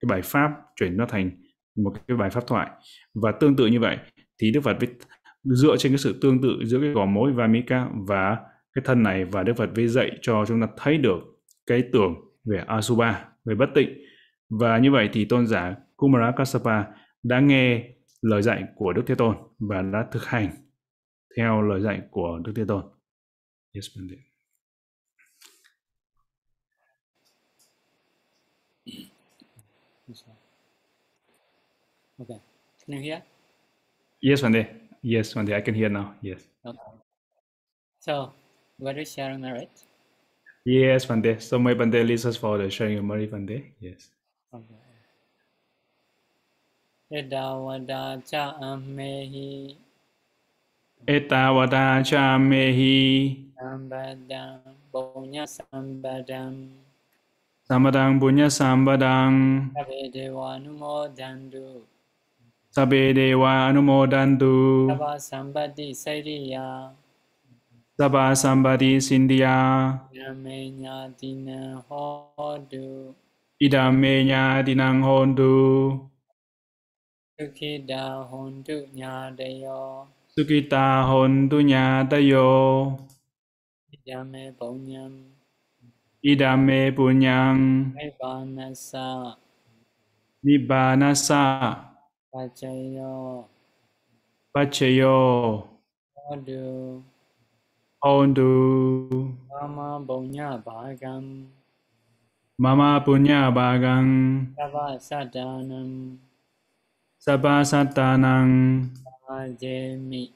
S3: cái bài pháp chuyển nó thành một cái bài pháp thoại. Và tương tự như vậy thì Đức Phật với, dựa trên cái sự tương tự giữa cái gò mối Vamika và cái thân này và Đức Phật với dạy cho chúng ta thấy được cái tưởng về Asubha về bất tịnh và như vậy thì tôn giả Kumara Kassapa đã nghe lời dạy của Đức Thế Tôn và đã thực hành theo lời dạy của Đức Thế Tôn. Yes, Pandit.
S2: Okay. Can you hear?
S3: Yes, Pandit. Yes, Wendy, I can hear now. Yes.
S2: Okay. So, what is sharing all right?
S3: Yes, Wendy. So my Sunday listens for the sharing merit Sunday. Yes.
S2: Okay. Sambadam.
S3: Samadang punya sambadang.
S2: Sabe dewa numodandu.
S3: Sabe dewa anumodantu.
S2: Sabha sambati sairiya
S3: Sabha sambati sindhya.
S2: Name nyatina hodu
S3: Idame nya dinang hondu.
S2: Sukhida hontu nyadayo.
S3: Sukita hontu nya tayo
S2: Idame punyam.
S3: Idame punyang
S2: Nibbanasa
S3: Nibbanasa
S2: Pachayo.
S3: Pachayo.
S2: Hodu
S3: Hondu.
S2: Mama punya bhagam
S3: Mama punya bagang
S2: Sabha sadanam.
S3: Sabha satanang
S2: Ajemi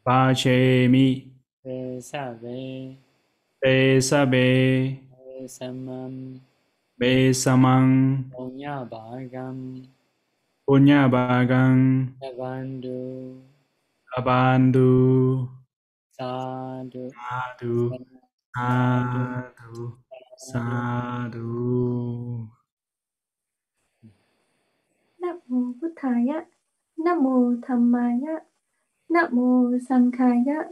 S3: Pachemi
S2: Vesabe
S3: Pesabe
S2: Vesamam
S3: Besamang
S2: Punya bhagam
S3: Punya bagang
S2: Yavandu
S3: Abandu
S2: Sadhu
S3: Sadhu Sadhu Sadhu
S4: Nam mô Bụt Thaya, Nam mô Dhammaya, Nam mô Sankhaya.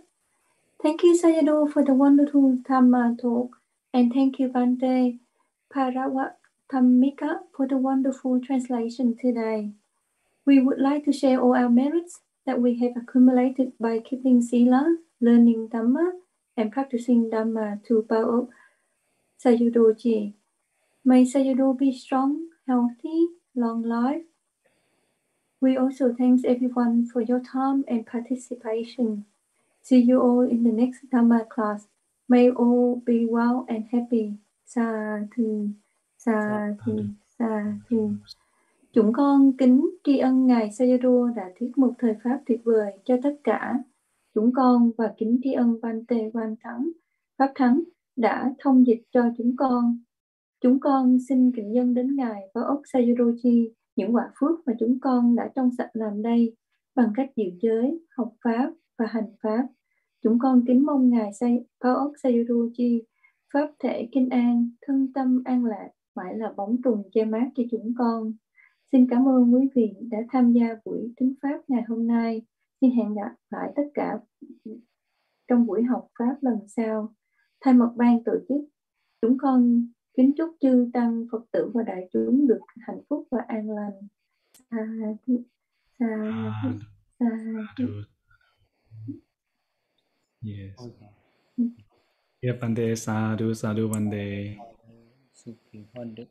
S4: Thank you Sayadaw for the wonderful Dhamma talk. And thank you Bante Parawattamika for the wonderful translation today. We would like to share all our merits that we have accumulated by keeping Sila, learning Dhamma, and practicing Dhamma to power up Sayadaw May Sayadaw be strong, healthy, long life. We also thanks everyone for your time and participation. See you all in the next Dhamma class. May all be well and happy. Sadhu, sadhu, sadhu. Chúng con kính tri ân Ngài Sayadaw đã thuyết một thời Pháp tuyệt vời cho tất cả. Chúng con và kính tri ân Văn Tê Văn Thắng Pháp Thắng đã thông dịch cho chúng con. Chúng con xin kính dân đến Ngài và ốc chi những quả phước mà chúng con đã trong sạch làm đây bằng cách giữ giới, học Pháp và hành Pháp. Chúng con kính mong Ngài Phó ốc chi Pháp thể kinh an, thân tâm an lạc, mãi là bóng trùng che mát cho chúng con. Xin cảm ơn quý vị đã tham gia buổi thính Pháp ngày hôm nay. Xin hẹn gặp lại tất cả trong buổi học Pháp lần sau. Thay mặt ban tổ chức, chúng con kính chúc chư Tăng, Phật tử và đại chúng được hạnh phúc và an lành. Sa thu, sa thu, sa thu.
S3: Yes. Yeah, Bande, sadhu, sadhu, Bande.
S2: Suki Hodu.